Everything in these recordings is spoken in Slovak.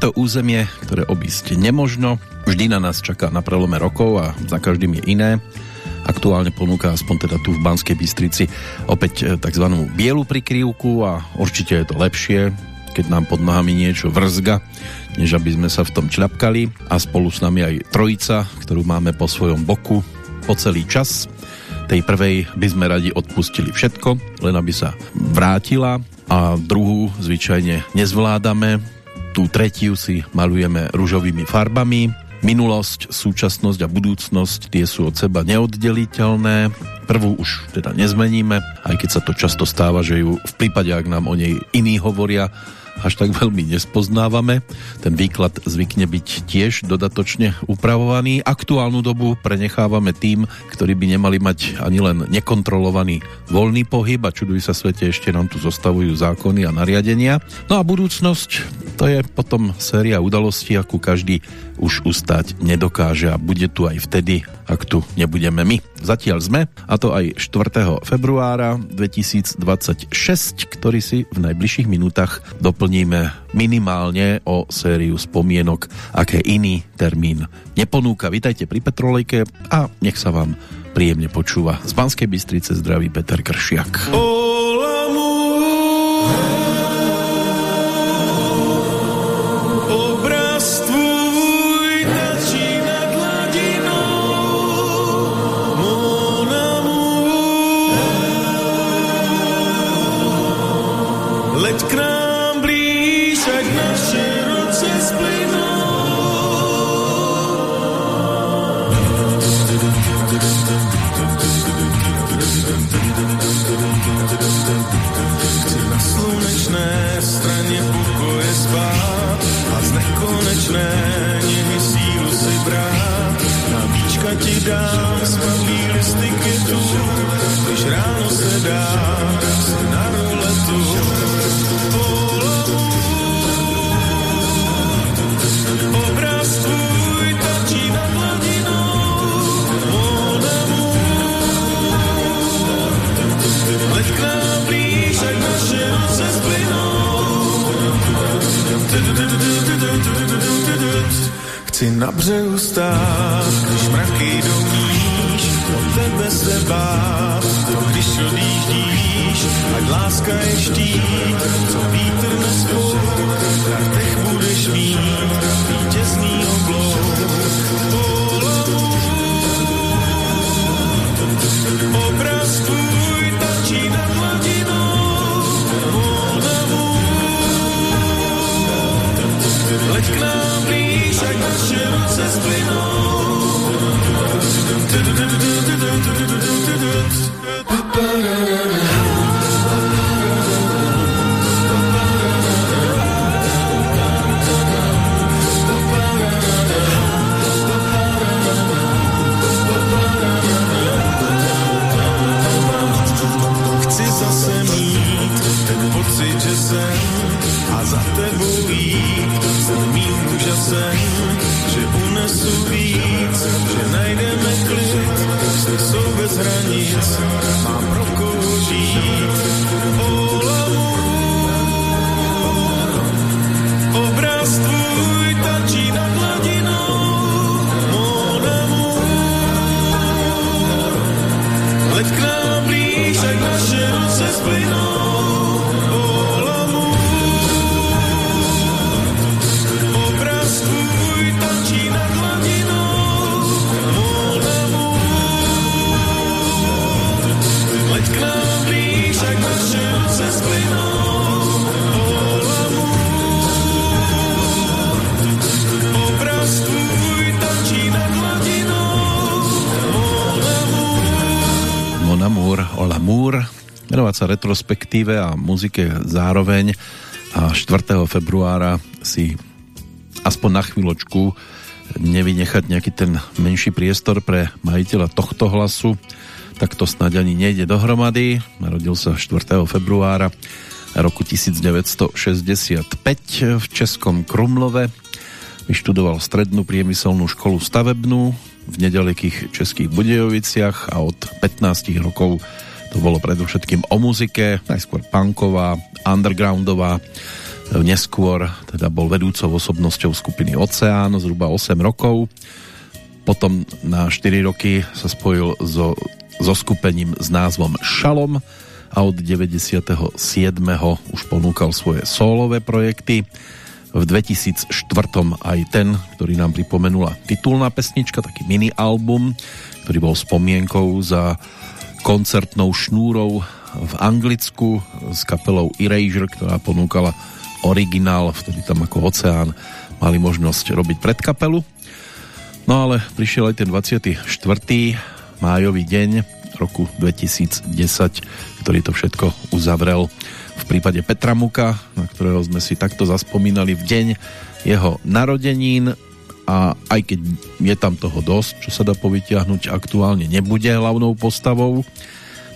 To územie, ktoré obísť nemožno, vždy na nás čaká na prelome rokov a za každým je iné. Aktuálne ponúka aspoň teda tu v Banskej Bystrici opäť e, tzv. bielu prikrývku a určite je to lepšie, keď nám pod nohami niečo vrzga, než aby sme sa v tom čľapkali a spolu s nami aj trojica, ktorú máme po svojom boku po celý čas. Tej prvej by sme radi odpustili všetko, len aby sa vrátila a druhú zvyčajne nezvládame. Tú tretiu si malujeme ružovými farbami. Minulosť, súčasnosť a budúcnosť tie sú od seba neoddeliteľné. Prvú už teda nezmeníme, aj keď sa to často stáva, že ju v prípade, ak nám o nej iní hovoria, až tak veľmi nespoznávame. Ten výklad zvykne byť tiež dodatočne upravovaný. Aktuálnu dobu prenechávame tým, ktorí by nemali mať ani len nekontrolovaný voľný pohyb a čudujú sa svete, ešte nám tu zostavujú zákony a nariadenia. No a budúcnosť, to je potom séria udalostí, akú každý už ustať nedokáže a bude tu aj vtedy, ak tu nebudeme my. Zatiaľ sme, a to aj 4. februára 2026, ktorý si v najbližších minútach doplníme minimálne o sériu spomienok, aké iný termín neponúka. Vítajte pri Petrolejke a nech sa vám príjemne počúva. Z Banskej Bystrice zdraví Peter Kršiak. Oh, Chci na břehu stát, když mraky domíš, o tebe se bát, to když odjíždíš, ať láska je štít, co vítr pocit, že jsem a za tebou jít jsem. mým unesu víc, že najdeme klid, jsou bez hranic, mám pro koho žít. Retrospektíve a muzike zároveň a 4. februára si aspoň na chvíľočku nevynechať nejaký ten menší priestor pre majiteľa tohto hlasu, tak to snáď ani nejde dohromady. Narodil sa 4. februára roku 1965 v Českom Krumlove. Vyštudoval strednú priemyselnú školu stavebnú v nedalekých Českých Budejoviciach a od 15 rokov to bolo predovšetkým o muzike, najskôr punková, undergroundová, Neskôr teda bol vedúcou osobnosťou skupiny Oceán zhruba 8 rokov. Potom na 4 roky sa spojil so, so skupením s názvom Šalom a od 97. už ponúkal svoje sólové projekty. V 2004. aj ten, ktorý nám pripomenula titulná pesnička, taký mini album, ktorý bol spomienkou za koncertnou šnúrou v Anglicku s kapelou Erasure, ktorá ponúkala originál, vtedy tam ako Oceán mali možnosť robiť predkapelu. No ale prišiel aj ten 24. májový deň roku 2010, ktorý to všetko uzavrel v prípade Petra Muka, na ktorého sme si takto zaspomínali v deň jeho narodenín a aj keď je tam toho dosť, čo sa dá povytiahnuť, aktuálne nebude hlavnou postavou.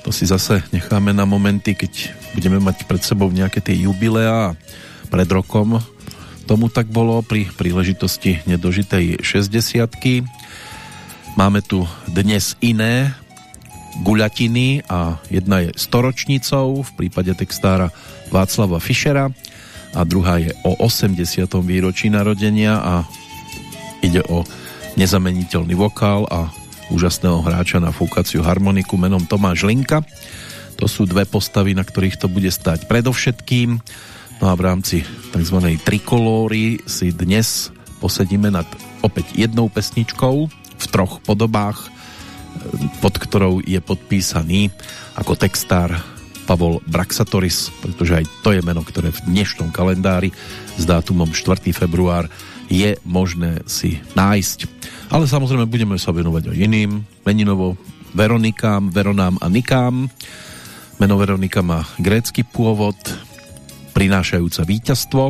To si zase necháme na momenty, keď budeme mať pred sebou nejaké tie jubileá pred rokom tomu tak bolo pri príležitosti nedožitej 60 Máme tu dnes iné guľatiny a jedna je storočnicou v prípade textára Václava Fischera a druhá je o 80. výročí narodenia a ide o nezameniteľný vokál a úžasného hráča na fúkaciu harmoniku menom Tomáš Linka. To sú dve postavy, na ktorých to bude stať predovšetkým No a v rámci tzv. trikolóry si dnes posedíme nad opäť jednou pesničkou v troch podobách, pod ktorou je podpísaný ako textár Pavol Braxatoris, pretože aj to je meno, ktoré v dnešnom kalendári s dátumom 4. február je možné si nájsť. Ale samozrejme budeme sa venovať aj iným, meninovo Veronikám, Veronám a Nikám. Meno Veronika má grécky pôvod, prinášajúca víťazstvo.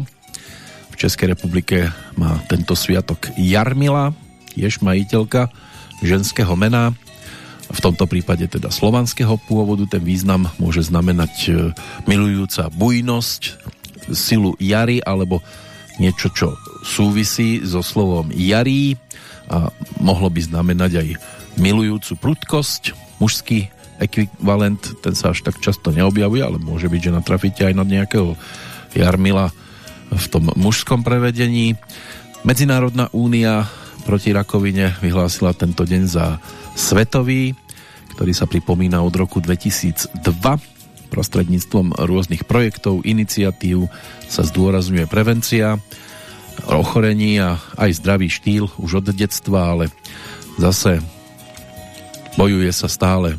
V Českej republike má tento sviatok Jarmila, tiež majiteľka ženského mena, v tomto prípade teda slovanského pôvodu. Ten význam môže znamenať e, milujúca bujnosť, silu jary alebo niečo, čo súvisí so slovom jarí a mohlo by znamenať aj milujúcu prudkosť, mužský ekvivalent, ten sa až tak často neobjavuje, ale môže byť, že natrafíte aj na nejakého Jarmila v tom mužskom prevedení. Medzinárodná únia proti rakovine vyhlásila tento deň za svetový, ktorý sa pripomína od roku 2002. Prostredníctvom rôznych projektov, iniciatív sa zdôrazňuje prevencia ochorení a aj zdravý štýl už od detstva, ale zase bojuje sa stále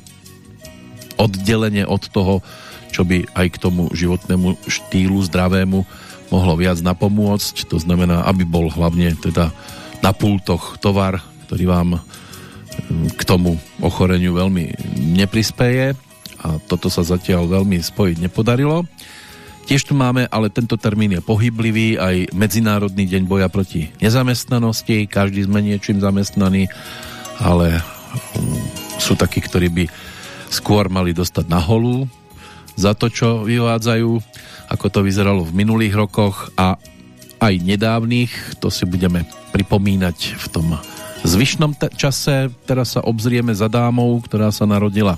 oddelenie od toho, čo by aj k tomu životnému štýlu zdravému mohlo viac napomôcť. To znamená, aby bol hlavne teda na pultoch tovar, ktorý vám mm, k tomu ochoreniu veľmi neprispeje a toto sa zatiaľ veľmi spojiť nepodarilo. Tiež tu máme, ale tento termín je pohyblivý, aj Medzinárodný deň boja proti nezamestnanosti, každý sme niečím zamestnaný, ale mm, sú takí, ktorí by skôr mali dostať na holú za to, čo vyvádzajú, ako to vyzeralo v minulých rokoch a aj nedávnych. To si budeme pripomínať v tom zvyšnom čase. Teraz sa obzrieme za dámou, ktorá sa narodila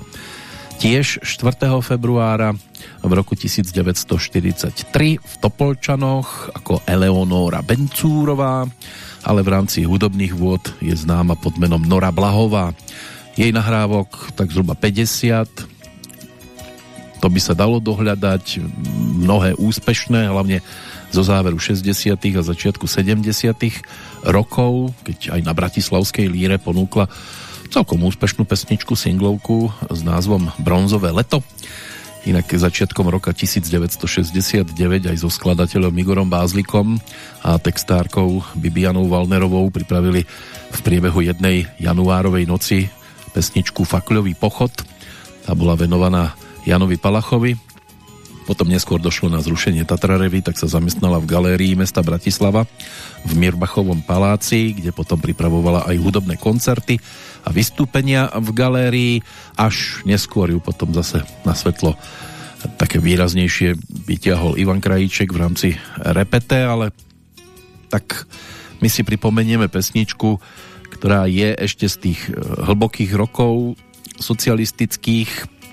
tiež 4. februára v roku 1943 v Topolčanoch ako Eleonóra Bencúrová, ale v rámci hudobných vôd je známa pod menom Nora Blahová. Jej nahrávok tak zhruba 50. To by sa dalo dohľadať, mnohé úspešné, hlavne zo záveru 60. a začiatku 70. rokov, keď aj na Bratislavskej líre ponúkla celkom úspešnú pesničku, singlovku s názvom Bronzové leto. Inak začiatkom roka 1969 aj so skladateľom Igorom Bázlikom a textárkou Bibianou Valnerovou pripravili v priebehu jednej januárovej noci pesničku Fakľový pochod. Tá bola venovaná Janovi Palachovi. Potom neskôr došlo na zrušenie Tatrarevy, tak sa zamestnala v galérii mesta Bratislava v Mirbachovom paláci, kde potom pripravovala aj hudobné koncerty a vystúpenia v galérii, až neskôr ju potom zase na svetlo také výraznejšie vytiahol Ivan Krajíček v rámci repete, ale tak my si pripomenieme pesničku, ktorá je ešte z tých e, hlbokých rokov socialistických,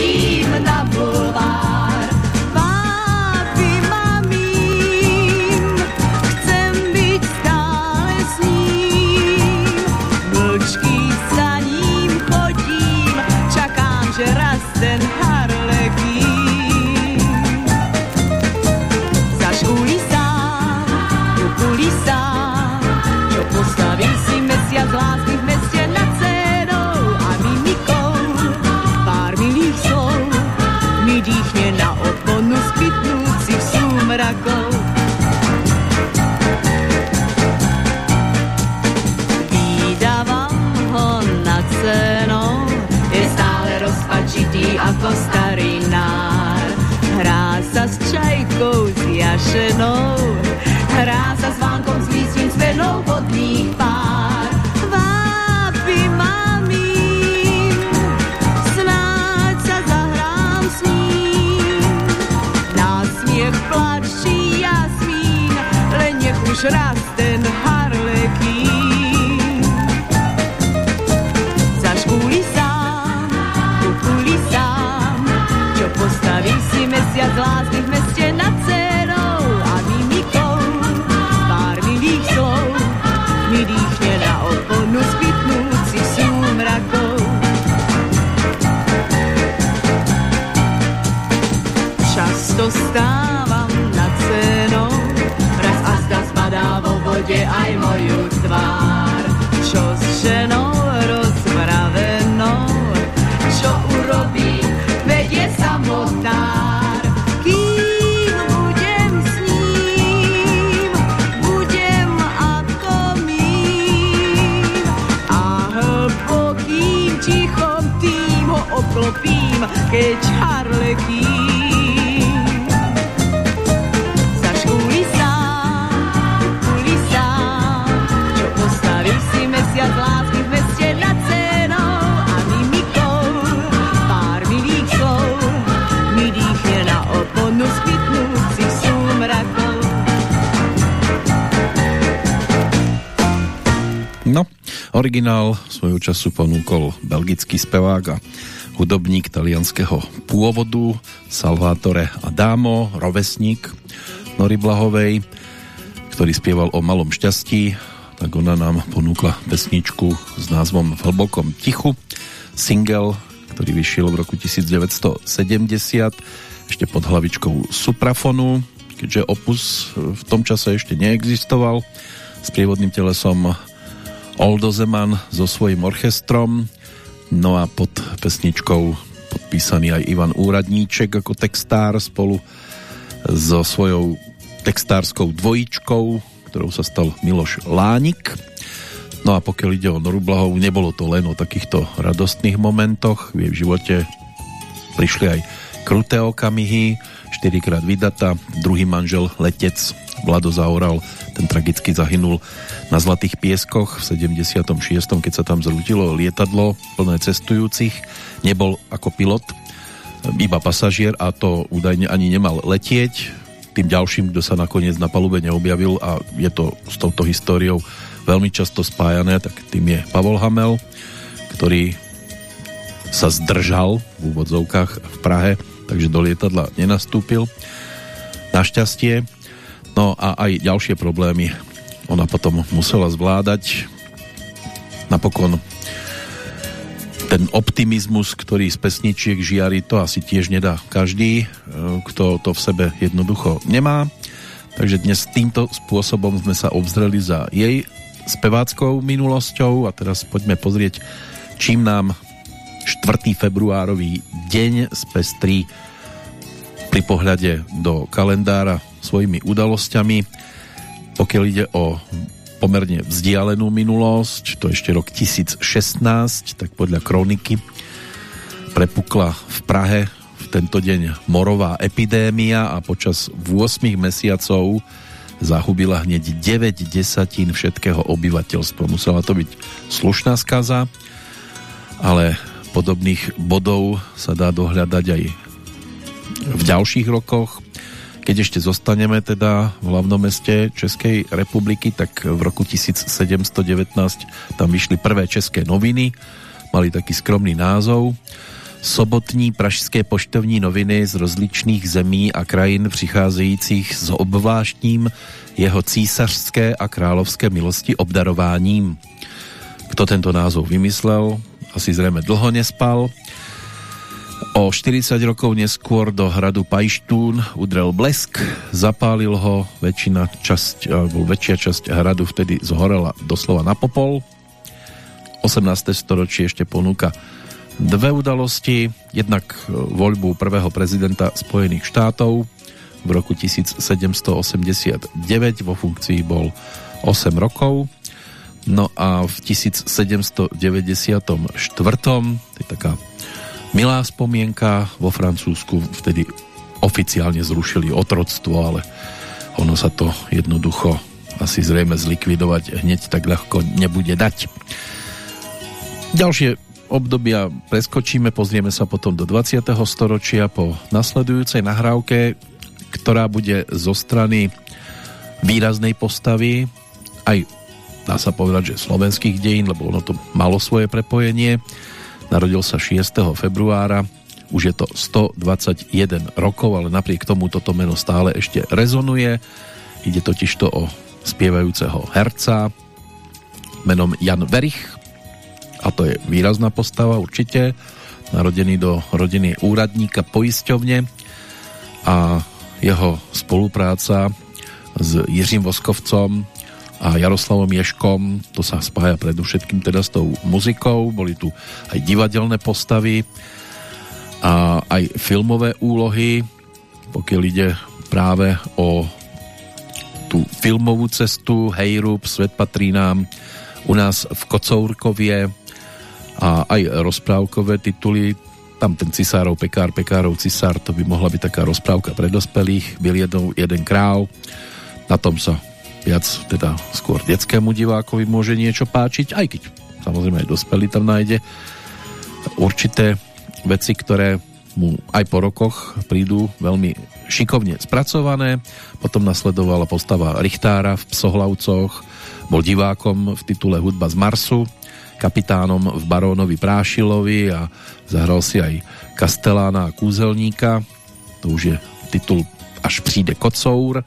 chodím na bulvár. Pápi mamím, chcem byť stále s ním. Mlčky za ním chodím, čakám, že raz ten s jašenou, hrá sa s vánkom, s lístím, s venou vodných pár. Vápi mamím, snáď sa zahrám s ním. Na smiech plač či jasmín, len nech už raz ten originál svojho času ponúkol belgický spevák a hudobník talianského pôvodu Salvatore Adamo, rovesník Nory Blahovej, ktorý spieval o malom šťastí, tak ona nám ponúkla pesničku s názvom V hlbokom tichu, single, ktorý vyšiel v roku 1970 ešte pod hlavičkou Suprafonu, keďže Opus v tom čase ešte neexistoval. S prievodným telesom Oldo Zeman so svojím orchestrom no a pod pesničkou podpísaný aj Ivan Úradníček ako textár spolu so svojou textárskou dvojičkou, ktorou sa stal Miloš Lánik. No a pokiaľ ide o Noru Blahovú, nebolo to len o takýchto radostných momentoch. V jej živote prišli aj kruté okamihy, štyrikrát vydata, druhý manžel, letec Vlado Zaoral, ten tragicky zahynul na Zlatých pieskoch v 76. keď sa tam zrútilo lietadlo plné cestujúcich. Nebol ako pilot, iba pasažier a to údajne ani nemal letieť. Tým ďalším, kto sa nakoniec na palube neobjavil a je to s touto históriou veľmi často spájané, tak tým je Pavol Hamel, ktorý sa zdržal v úvodzovkách v Prahe, takže do lietadla nenastúpil. Našťastie. No a aj ďalšie problémy ona potom musela zvládať. Napokon ten optimizmus, ktorý z pesničiek žiari, to asi tiež nedá každý, e, kto to v sebe jednoducho nemá. Takže dnes týmto spôsobom sme sa obzreli za jej speváckou minulosťou a teraz poďme pozrieť, čím nám 4. februárový deň spestrí pri pohľade do kalendára svojimi udalosťami. Pokiaľ ide o pomerne vzdialenú minulosť, to ešte rok 1016, tak podľa kroniky prepukla v Prahe v tento deň morová epidémia a počas 8 mesiacov zahubila hneď 9 desatín všetkého obyvateľstva. Musela to byť slušná skaza, ale podobných bodov sa dá dohľadať aj v ďalších rokoch. Keď ešte zostaneme teda v hlavnom meste Českej republiky, tak v roku 1719 tam vyšli prvé české noviny, mali taký skromný názov sobotní pražské poštovní noviny z rozličných zemí a krajin přicházejících s obváštním jeho císařské a královské milosti obdarováním. Kto tento názov vymyslel, asi zrejme dlho nespal. O 40 rokov neskôr do hradu Pajštún udrel blesk, zapálil ho, väčšina časť, alebo väčšia časť hradu vtedy zhorela doslova na popol. 18. storočie ešte ponúka dve udalosti. Jednak e, voľbu prvého prezidenta Spojených štátov v roku 1789 vo funkcii bol 8 rokov. No a v 1794. to je taká milá spomienka vo Francúzsku, vtedy oficiálne zrušili otroctvo, ale ono sa to jednoducho asi zrejme zlikvidovať hneď tak ľahko nebude dať. Ďalšie obdobia preskočíme, pozrieme sa potom do 20. storočia po nasledujúcej nahrávke, ktorá bude zo strany výraznej postavy, aj dá sa povedať, že slovenských dejín, lebo ono to malo svoje prepojenie. Narodil sa 6. februára, už je to 121 rokov, ale napriek tomu toto meno stále ešte rezonuje. Ide totiž to o spievajúceho herca menom Jan Verich, a to je výrazná postava určite, narodený do rodiny úradníka poisťovne a jeho spolupráca s Jiřím Voskovcom a Jaroslavom Ješkom, to sa spája predovšetkým teda s tou muzikou, boli tu aj divadelné postavy a aj filmové úlohy, pokiaľ ide práve o tú filmovú cestu. Hejrub, Svet patrí nám u nás v Kocourkovie a aj rozprávkové tituly. Tam ten cisárov, pekár, pekárov, cisár, to by mohla byť taká rozprávka pre dospelých, byl jednou jeden král, na tom sa viac, teda skôr detskému divákovi môže niečo páčiť, aj keď samozrejme aj dospelý tam nájde určité veci, ktoré mu aj po rokoch prídu veľmi šikovne spracované. Potom nasledovala postava Richtára v Psohlavcoch, bol divákom v titule Hudba z Marsu, kapitánom v Barónovi Prášilovi a zahral si aj Kastelána a Kúzelníka. To už je titul Až přijde kocour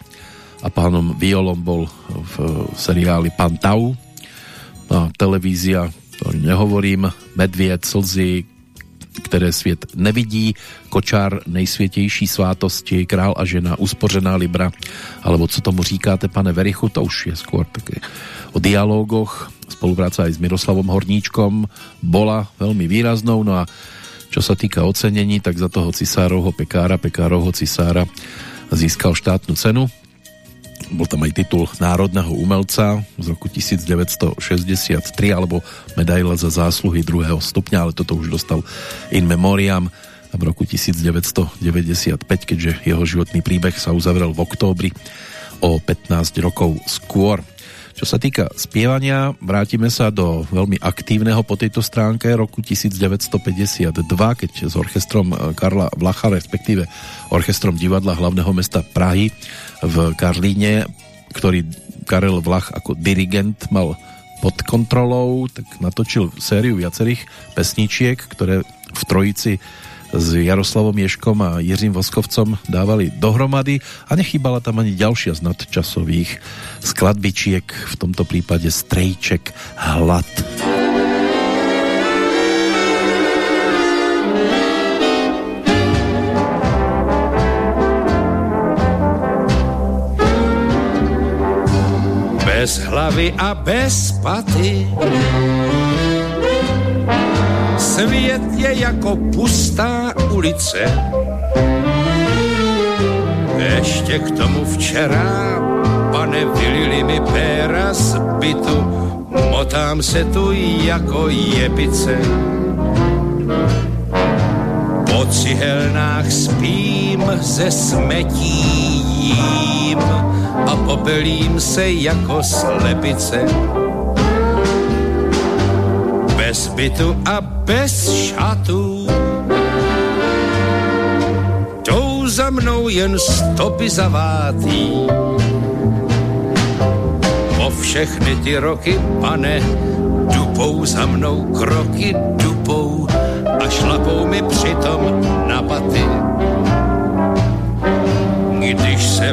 a pánom Violom bol v seriáli Pan Tau. A televízia, to nehovorím, Medvied, Slzy, ktoré sviet nevidí, Kočár nejsvětější svátosti, Král a žena, Uspořená Libra, alebo co tomu říkáte, pane Verichu, to už je skôr také o dialógoch spolupráca aj s Miroslavom Horníčkom bola veľmi výraznou, no a čo sa týka ocenení, tak za toho cisárovho pekára, pekárovho cisára získal štátnu cenu. Bol tam aj titul národného umelca z roku 1963 alebo medaila za zásluhy druhého stupňa, ale toto už dostal in memoriam v roku 1995, keďže jeho životný príbeh sa uzavrel v októbri o 15 rokov skôr. Čo sa týka spievania, vrátime sa do veľmi aktívneho po tejto stránke roku 1952, keď s orchestrom Karla Vlacha, respektíve orchestrom divadla hlavného mesta Prahy v Karlíne, ktorý Karel Vlach ako dirigent mal pod kontrolou, tak natočil sériu viacerých pesničiek, ktoré v trojici s Jaroslavom Ješkom a Jiřím Voskovcom dávali dohromady a nechýbala tam ani ďalšia z nadčasových skladbičiek, v tomto prípade Strejček Hlad. Bez hlavy a bez paty Svět je jako pustá ulice. Ještě k tomu včera, pane, vylili mi péra z bytu, motám se tu jako jepice. Po cihelnách spím, ze smetí a popelím se jako slepice. Bez bytu a bez šatů jdou za mnou jen stopy zavátý. Po všechny ty roky, pane, dupou za mnou kroky, dupou a šlapou mi přitom na paty.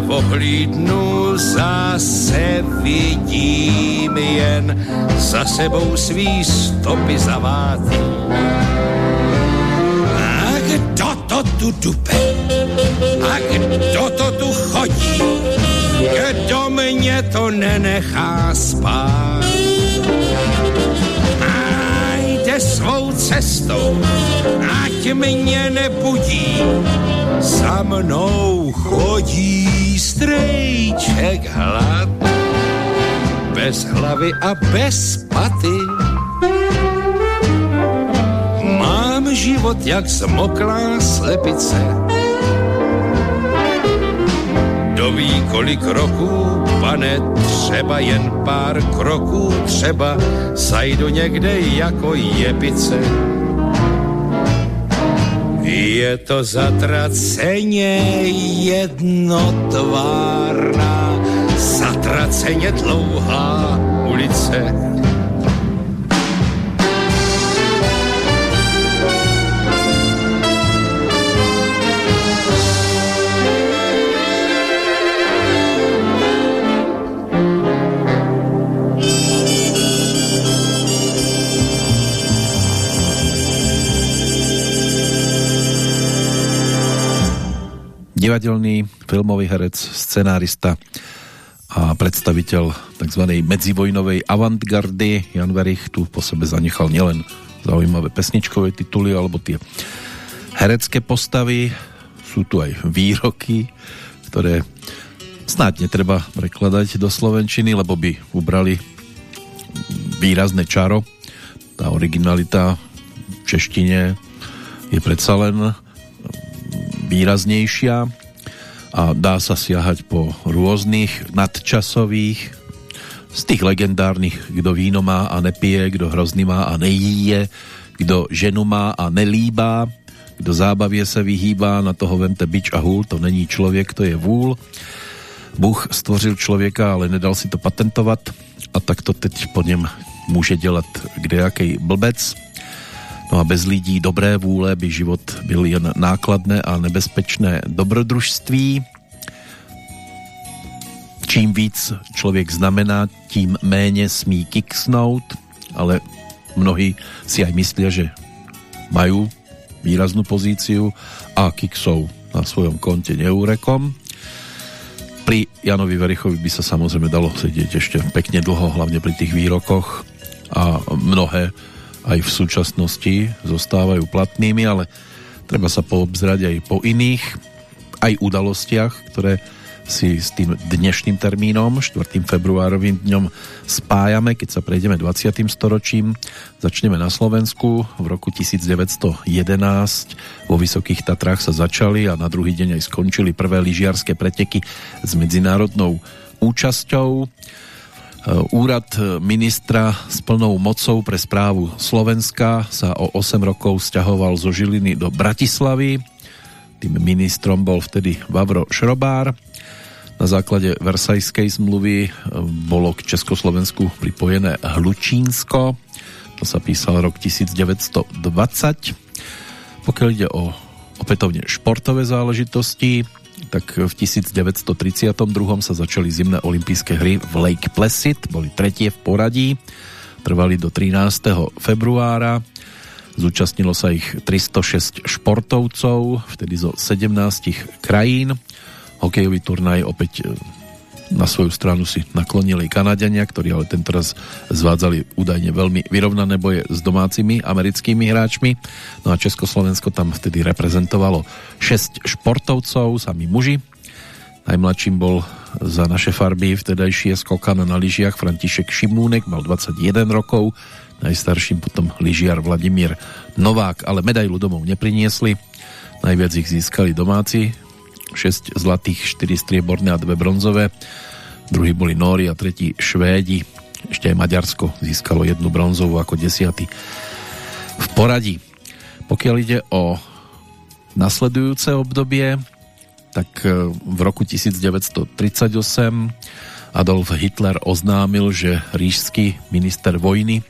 Když se ohlídnu, zase vidím jen za sebou svý stopy zavátý. A kdo to tu dupe? A kdo to tu chodí? Kdo mě to nenechá spát? jde svou cestou, ať mě nebudí, za mnou chodí strejček hlad, bez hlavy a bez paty. Mám život jak zmoklá slepice, kdo ví kolik roků, pane, třeba jen pár kroků, třeba zajdu někde jako jepice. Je to zatraceně jednotvárná, zatraceně dlouhá ulice divadelný filmový herec, scenárista a predstaviteľ tzv. medzivojnovej avantgardy. Jan Verich tu po sebe zanechal nielen zaujímavé pesničkové tituly alebo tie herecké postavy, sú tu aj výroky, ktoré snáď netreba prekladať do Slovenčiny, lebo by ubrali výrazné čaro. Tá originalita v češtine je predsa len výraznejšia a dá sa siahať po rôznych nadčasových z tých legendárnych, kdo víno má a nepije, kdo hrozný má a nejíje, kdo ženu má a nelíbá, kdo zábavě se vyhýbá, na toho vemte bič a hůl, to není člověk, to je vůl. Bůh stvořil člověka, ale nedal si to patentovat a tak to teď po něm může dělat kdejaký blbec. No a bez lidí dobré vůle by život byl jen nákladné a nebezpečné dobrodružství. Čím víc člověk znamená, tím méně smí kiksnout, ale mnohí si aj myslia, že majú výraznú pozíciu a kiksou na svojom konte neúrekom. Pri Janovi Verichovi by sa samozrejme dalo sedieť ešte pekne dlho, hlavne pri tých výrokoch a mnohé aj v súčasnosti zostávajú platnými, ale treba sa poobzrať aj po iných, aj udalostiach, ktoré si s tým dnešným termínom, 4. februárovým dňom spájame, keď sa prejdeme 20. storočím. Začneme na Slovensku. V roku 1911 vo Vysokých Tatrách sa začali a na druhý deň aj skončili prvé lyžiarske preteky s medzinárodnou účasťou. Eh, úrad ministra s plnou mocou pre správu Slovenska sa o 8 rokov stiahoval zo Žiliny do Bratislavy. Tým ministrom bol vtedy Vavro Šrobár. Na základe Versajskej zmluvy eh, bolo k Československu pripojené Hlučínsko. To sa písal rok 1920. Pokiaľ ide o opätovne športové záležitosti, tak v 1932 sa začali zimné olympijské hry v Lake Placid, boli tretie v poradí, trvali do 13. februára, zúčastnilo sa ich 306 športovcov, vtedy zo 17 krajín, hokejový turnaj opäť na svoju stranu si naklonili Kanadiania, ktorí ale tentoraz zvádzali údajne veľmi vyrovnané boje s domácimi americkými hráčmi. No a Československo tam vtedy reprezentovalo 6 športovcov, sami muži. Najmladším bol za naše farby vtedajšie skokan na lyžiach František Šimúnek, mal 21 rokov, najstarším potom lyžiar Vladimír Novák, ale medailu domov nepriniesli. Najviac ich získali domáci, 6 zlatých, 4 strieborné a 2 bronzové. Druhý boli Nóri a tretí Švédi. Ešte aj Maďarsko získalo jednu bronzovú ako desiaty v poradí. Pokiaľ ide o nasledujúce obdobie, tak e, v roku 1938 Adolf Hitler oznámil, že ríšský minister vojny,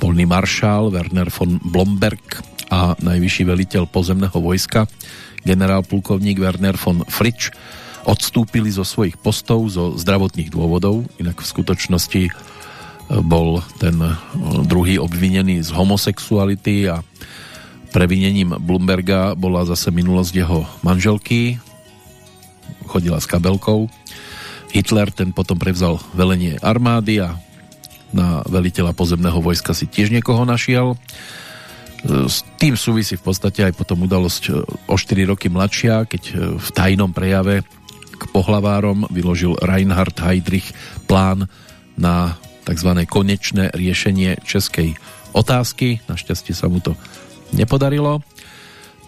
polný maršál Werner von Blomberg a najvyšší veliteľ pozemného vojska generál plukovník Werner von Fritsch odstúpili zo svojich postov zo zdravotných dôvodov, inak v skutočnosti e, bol ten e, druhý obvinený z homosexuality a previnením Bloomberga bola zase minulosť jeho manželky, chodila s kabelkou. Hitler ten potom prevzal velenie armády a na veliteľa pozemného vojska si tiež niekoho našiel. S tým súvisí v podstate aj potom udalosť e, o 4 roky mladšia, keď e, v tajnom prejave k pohlavárom vyložil Reinhard Heydrich plán na tzv. konečné riešenie českej otázky. Našťastie sa mu to nepodarilo.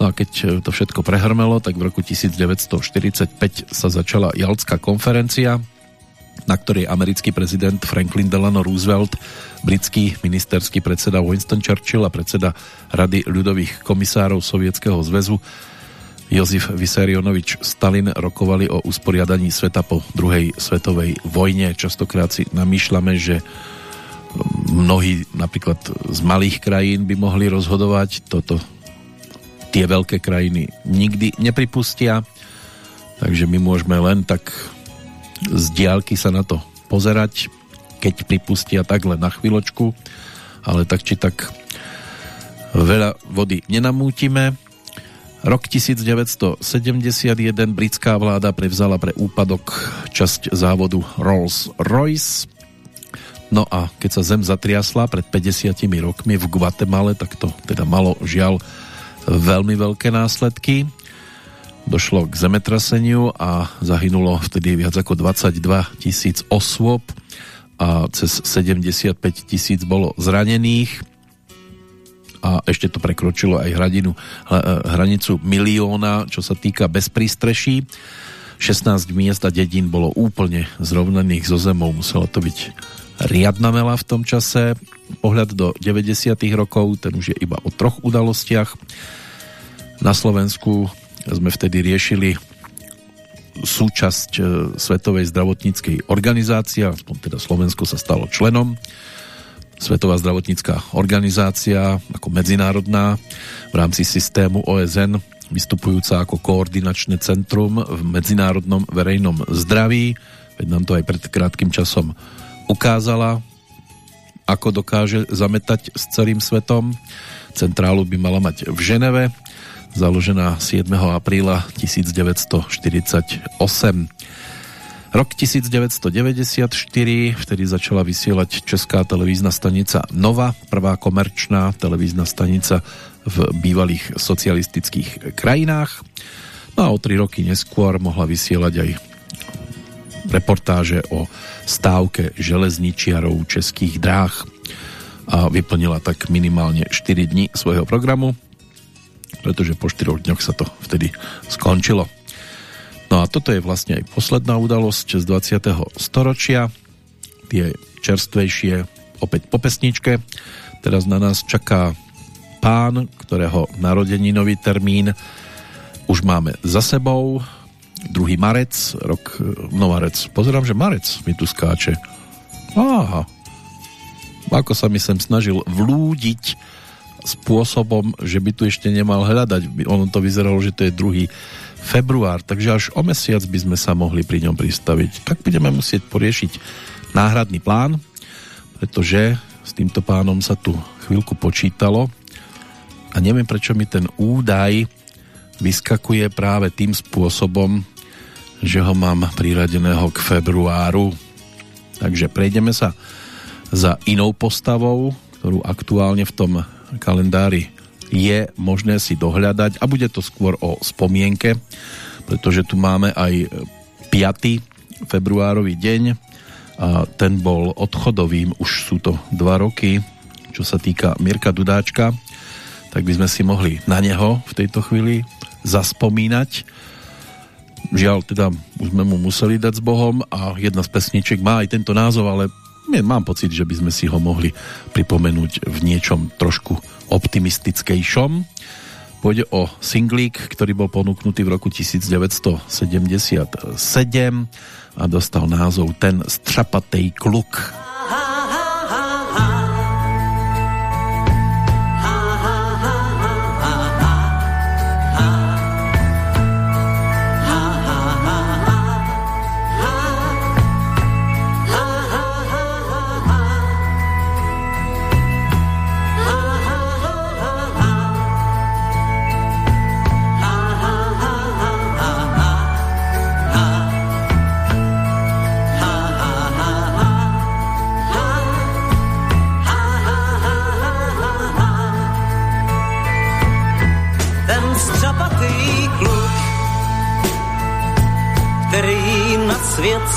No a keď e, to všetko prehrmelo, tak v roku 1945 sa začala Jaltská konferencia, na ktorej americký prezident Franklin Delano Roosevelt, britský ministerský predseda Winston Churchill a predseda Rady ľudových komisárov Sovietskeho zväzu Jozif Vysarionovič Stalin rokovali o usporiadaní sveta po druhej svetovej vojne. Častokrát si namýšľame, že mnohí napríklad z malých krajín by mohli rozhodovať. Toto tie veľké krajiny nikdy nepripustia. Takže my môžeme len tak z diálky sa na to pozerať, keď pripustia tak len na chvíľočku, ale tak či tak veľa vody nenamútime. Rok 1971 britská vláda prevzala pre úpadok časť závodu Rolls-Royce No a keď sa zem zatriasla pred 50 rokmi v Guatemale, tak to teda malo žiaľ veľmi veľké následky. Došlo k zemetraseniu a zahynulo vtedy viac ako 22 tisíc osôb a cez 75 tisíc bolo zranených a ešte to prekročilo aj hradinu, hranicu milióna, čo sa týka bezprístreší. 16 miest a dedín bolo úplne zrovnaných zo zemou, muselo to byť riadna mela v tom čase. Pohľad do 90. rokov, ten už je iba o troch udalostiach. Na Slovensku sme vtedy riešili súčasť e, Svetovej zdravotníckej organizácie, aspoň teda Slovensko sa stalo členom. Svetová zdravotnícká organizácia ako medzinárodná v rámci systému OSN vystupujúca ako koordinačné centrum v medzinárodnom verejnom zdraví. Veď nám to aj pred krátkým časom ukázala, ako dokáže zametať s celým svetom. Centrálu by mala mať v Ženeve, založená 7. apríla 1948. Rok 1994, vtedy začala vysielať česká televízna stanica Nova, prvá komerčná televízna stanica v bývalých socialistických krajinách. No a o tri roky neskôr mohla vysielať aj reportáže o stávke železničiarov českých dráh a vyplnila tak minimálne 4 dní svojho programu, pretože po 4 dňoch sa to vtedy skončilo. No a toto je vlastne aj posledná udalosť z 20. storočia. Tie čerstvejšie opäť po pesničke. Teraz na nás čaká pán, ktorého narodeninový termín už máme za sebou 2. marec, rok, no marec, pozerám, že marec mi tu skáče. Áha. Ako sa mi sem snažil vlúdiť spôsobom, že by tu ešte nemal hľadať. Ono to vyzeralo, že to je 2. február, takže až o mesiac by sme sa mohli pri ňom pristaviť. Tak budeme musieť poriešiť náhradný plán, pretože s týmto pánom sa tu chvíľku počítalo a neviem, prečo mi ten údaj vyskakuje práve tým spôsobom, že ho mám priradeného k februáru. Takže prejdeme sa za inou postavou, ktorú aktuálne v tom kalendári je možné si dohľadať a bude to skôr o spomienke, pretože tu máme aj 5. februárový deň a ten bol odchodovým, už sú to dva roky, čo sa týka Mirka Dudáčka, tak by sme si mohli na neho v tejto chvíli zaspomínať. Žiaľ, teda už sme mu museli dať s Bohom a jedna z pesniček má aj tento názov, ale mám pocit, že by sme si ho mohli pripomenúť v niečom trošku optimistickejšom. Pôjde o singlík, ktorý bol ponúknutý v roku 1977 a dostal názov Ten střapatej kluk.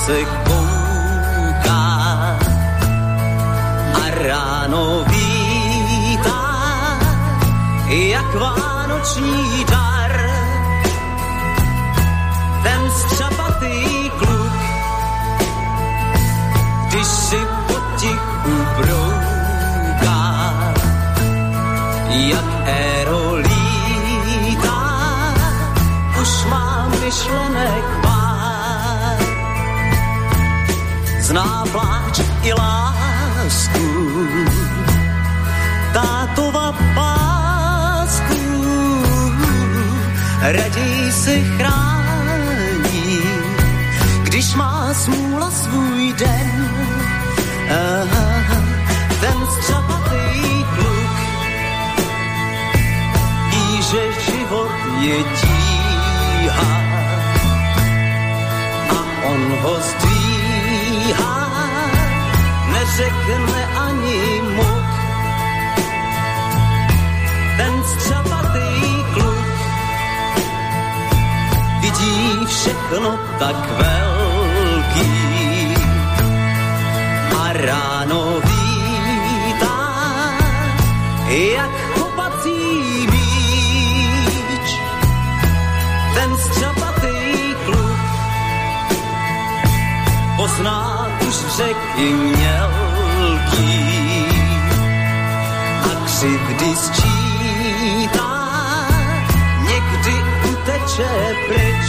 Se kouká a ráno vítá, jak vánoční dar. Ten střapatý kluk, když si potichu brouká, jak aerolítá, už mám myšlenek zná pláč i lásku. Tátova pásku raději se chrání, když má smůla svůj den. Aha, ten střapatý kluk ví, že život je tíha a on ho zdvíhá neřekne ani muk. Ten střapatý kluk vidí všechno tak velký a ráno vítá, jak kopací míč. Ten střapatý kluk pozná řeky mělký křivdy sčítá, někdy uteče pryč.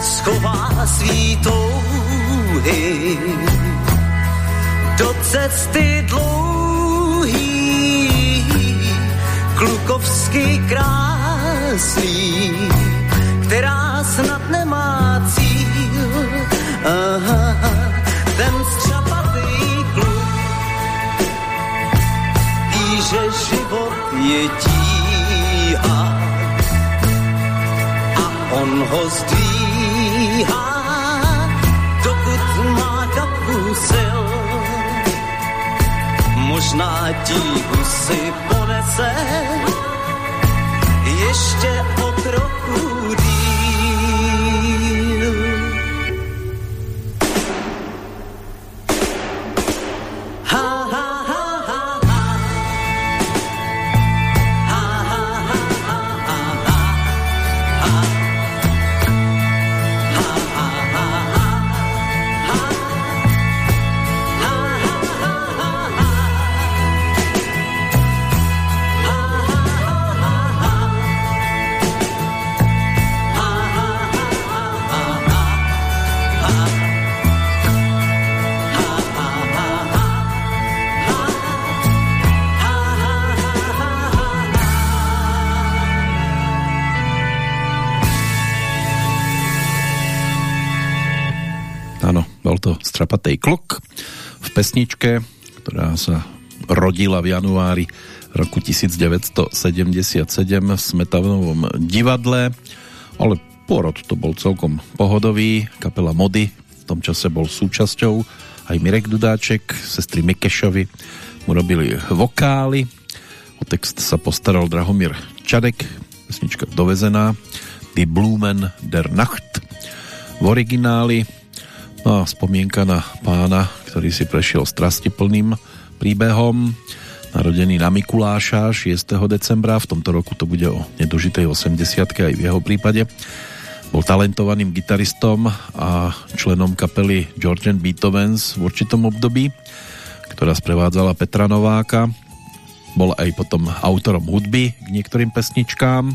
Schová svý touhy. Do cesty dlouhý, klukovsky krásný, která snad nemá cíl, Aha, život je tíha a on ho zdvíhá, dokud má kapu sil. Možná tíhu si ponese Strapatej kluk v pesničke, ktorá sa rodila v januári roku 1977 v Smetanovom divadle, ale porod to bol celkom pohodový. Kapela Mody v tom čase bol súčasťou aj Mirek Dudáček, sestry Mikešovi mu robili vokály. O text sa postaral Drahomír Čadek, pesnička dovezená Die Blumen der Nacht v origináli No a spomienka na pána, ktorý si prešiel strastiplným príbehom. narodený na Mikuláša 6. decembra, v tomto roku to bude o nedožitej 80 aj v jeho prípade. Bol talentovaným gitaristom a členom kapely Georgian Beethovens v určitom období, ktorá sprevádzala Petra Nováka. Bol aj potom autorom hudby k niektorým pesničkám.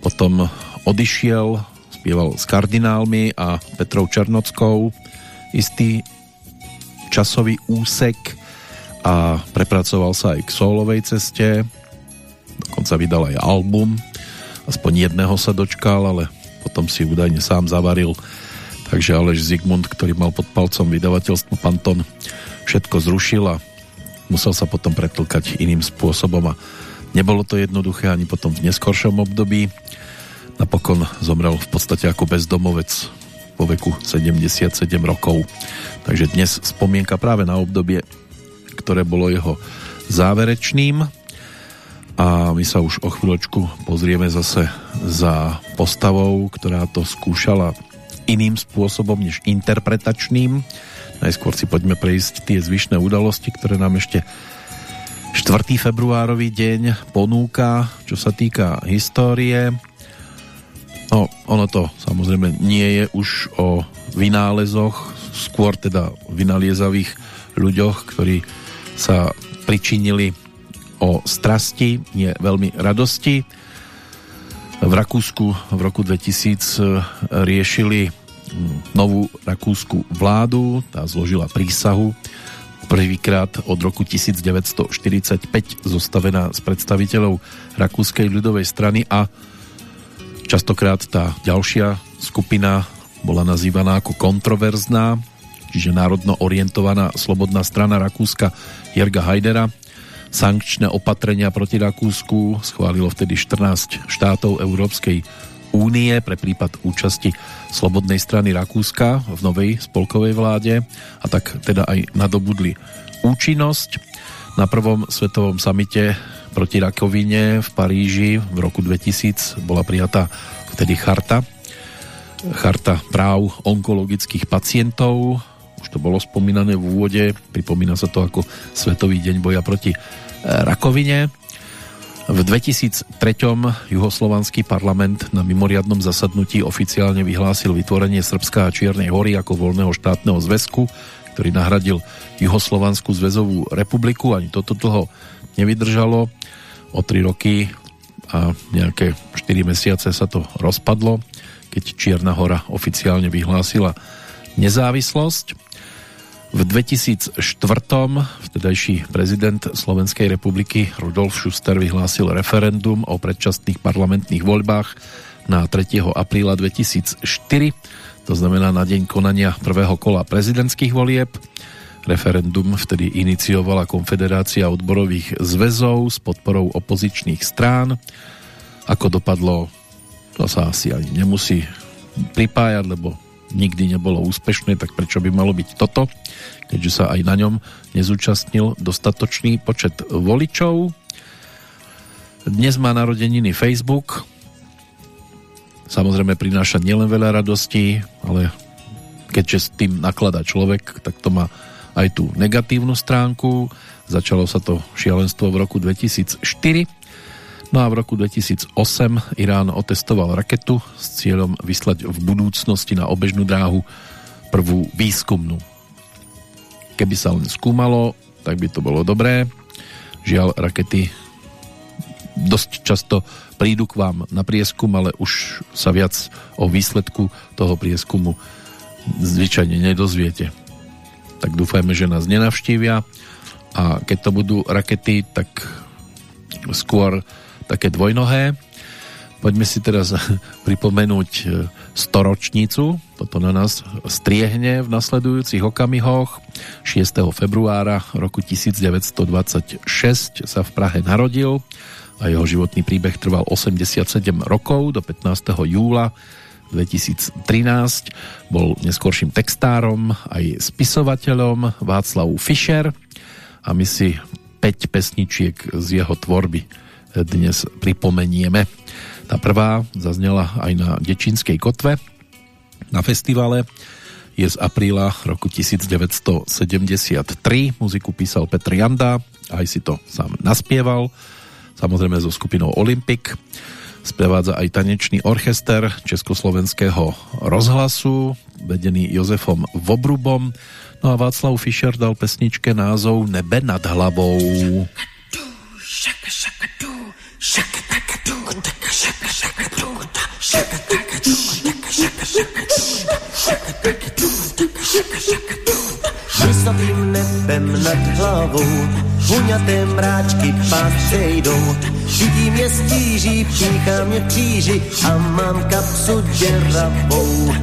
Potom odišiel, spieval s kardinálmi a Petrou Černockou. Istý časový úsek a prepracoval sa aj k solovej ceste. Dokonca vydal aj album. Aspoň jedného sa dočkal ale potom si údajne sám zavaril. Takže Aleš Zigmund, ktorý mal pod palcom vydavateľstvo Panton všetko zrušil a musel sa potom pretlkať iným spôsobom. A nebolo to jednoduché ani potom v neskoršom období napokon zomrel v podstate ako bezdomovec vo veku 77 rokov takže dnes spomienka práve na obdobie ktoré bolo jeho záverečným a my sa už o chvíľočku pozrieme zase za postavou, ktorá to skúšala iným spôsobom než interpretačným. Najskôr si poďme prejsť tie zvyšné udalosti, ktoré nám ešte 4. februárový deň ponúka, čo sa týka histórie. No, ono to samozrejme nie je už o vynálezoch, skôr teda vynaliezavých ľuďoch, ktorí sa pričinili o strasti, nie veľmi radosti. V Rakúsku v roku 2000 e, riešili novú rakúsku vládu, tá zložila prísahu prvýkrát od roku 1945 zostavená z predstaviteľov Rakúskej ľudovej strany a častokrát tá ďalšia skupina bola nazývaná ako kontroverzná, čiže národno orientovaná slobodná strana Rakúska Jerga Hajdera. Sankčné opatrenia proti Rakúsku schválilo vtedy 14 štátov Európskej únie pre prípad účasti Slobodnej strany Rakúska v novej spolkovej vláde a tak teda aj nadobudli účinnosť. Na prvom svetovom samite proti rakovine v Paríži v roku 2000 bola prijatá vtedy charta charta práv onkologických pacientov už to bolo spomínané v úvode, pripomína sa to ako Svetový deň boja proti e, rakovine. V 2003. juhoslovanský parlament na mimoriadnom zasadnutí oficiálne vyhlásil vytvorenie Srbska a Čiernej hory ako voľného štátneho zväzku, ktorý nahradil Juhoslovanskú zväzovú republiku. Ani toto dlho nevydržalo. O 3 roky a nejaké 4 mesiace sa to rozpadlo, keď Čierna hora oficiálne vyhlásila nezávislosť. V 2004. vtedajší prezident Slovenskej republiky Rudolf Schuster vyhlásil referendum o predčastných parlamentných voľbách na 3. apríla 2004, to znamená na deň konania prvého kola prezidentských volieb. Referendum vtedy iniciovala Konfederácia odborových zväzov s podporou opozičných strán. Ako dopadlo, to sa asi ani nemusí pripájať, lebo nikdy nebolo úspešné, tak prečo by malo byť toto, keďže sa aj na ňom nezúčastnil dostatočný počet voličov. Dnes má narodeniny Facebook, samozrejme prináša nielen veľa radostí, ale keďže s tým nakladá človek, tak to má aj tú negatívnu stránku. Začalo sa to šialenstvo v roku 2004 No a v roku 2008 Irán otestoval raketu s cieľom vyslať v budúcnosti na obežnú dráhu prvú výskumnú. Keby sa len skúmalo, tak by to bolo dobré. Žiaľ, rakety dosť často prídu k vám na prieskum, ale už sa viac o výsledku toho prieskumu zvyčajne nedozviete. Tak dúfajme, že nás nenavštívia a keď to budú rakety, tak skôr také dvojnohé. Poďme si teraz pripomenúť e, storočnicu. Toto na nás striehne v nasledujúcich okamihoch. 6. februára roku 1926 sa v Prahe narodil a jeho životný príbeh trval 87 rokov do 15. júla 2013. Bol neskorším textárom aj spisovateľom Václav Fischer a my si 5 pesničiek z jeho tvorby dnes pripomenieme. Tá prvá zaznela aj na Dečínskej kotve na festivale, je z apríla roku 1973. Muziku písal Petr Janda, aj si to sám naspieval, samozrejme so skupinou Olympic. Sprevádza aj tanečný orchester Československého rozhlasu, vedený Jozefom Vobrubom. No a Václav Fischer dal pesničke názov Nebe nad hlavou. Šaka, šaka, šaka, Vysokým nebem nad hlavou. Huňaté mráčky pás přejdou Vidí mě stíží, píchá mě kříži A mám kapsu děravou.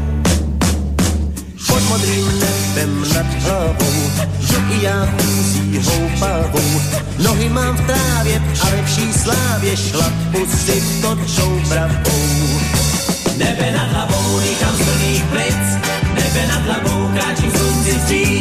Pod modrým nebem nad hlavou, i já chůzí houpavou. Nohy mám v trávě a lepší slávě šlapu si točou bravou. Nebe nad hlavou, z plných plic, nebe nad hlavou, kráčím slunci vstříc,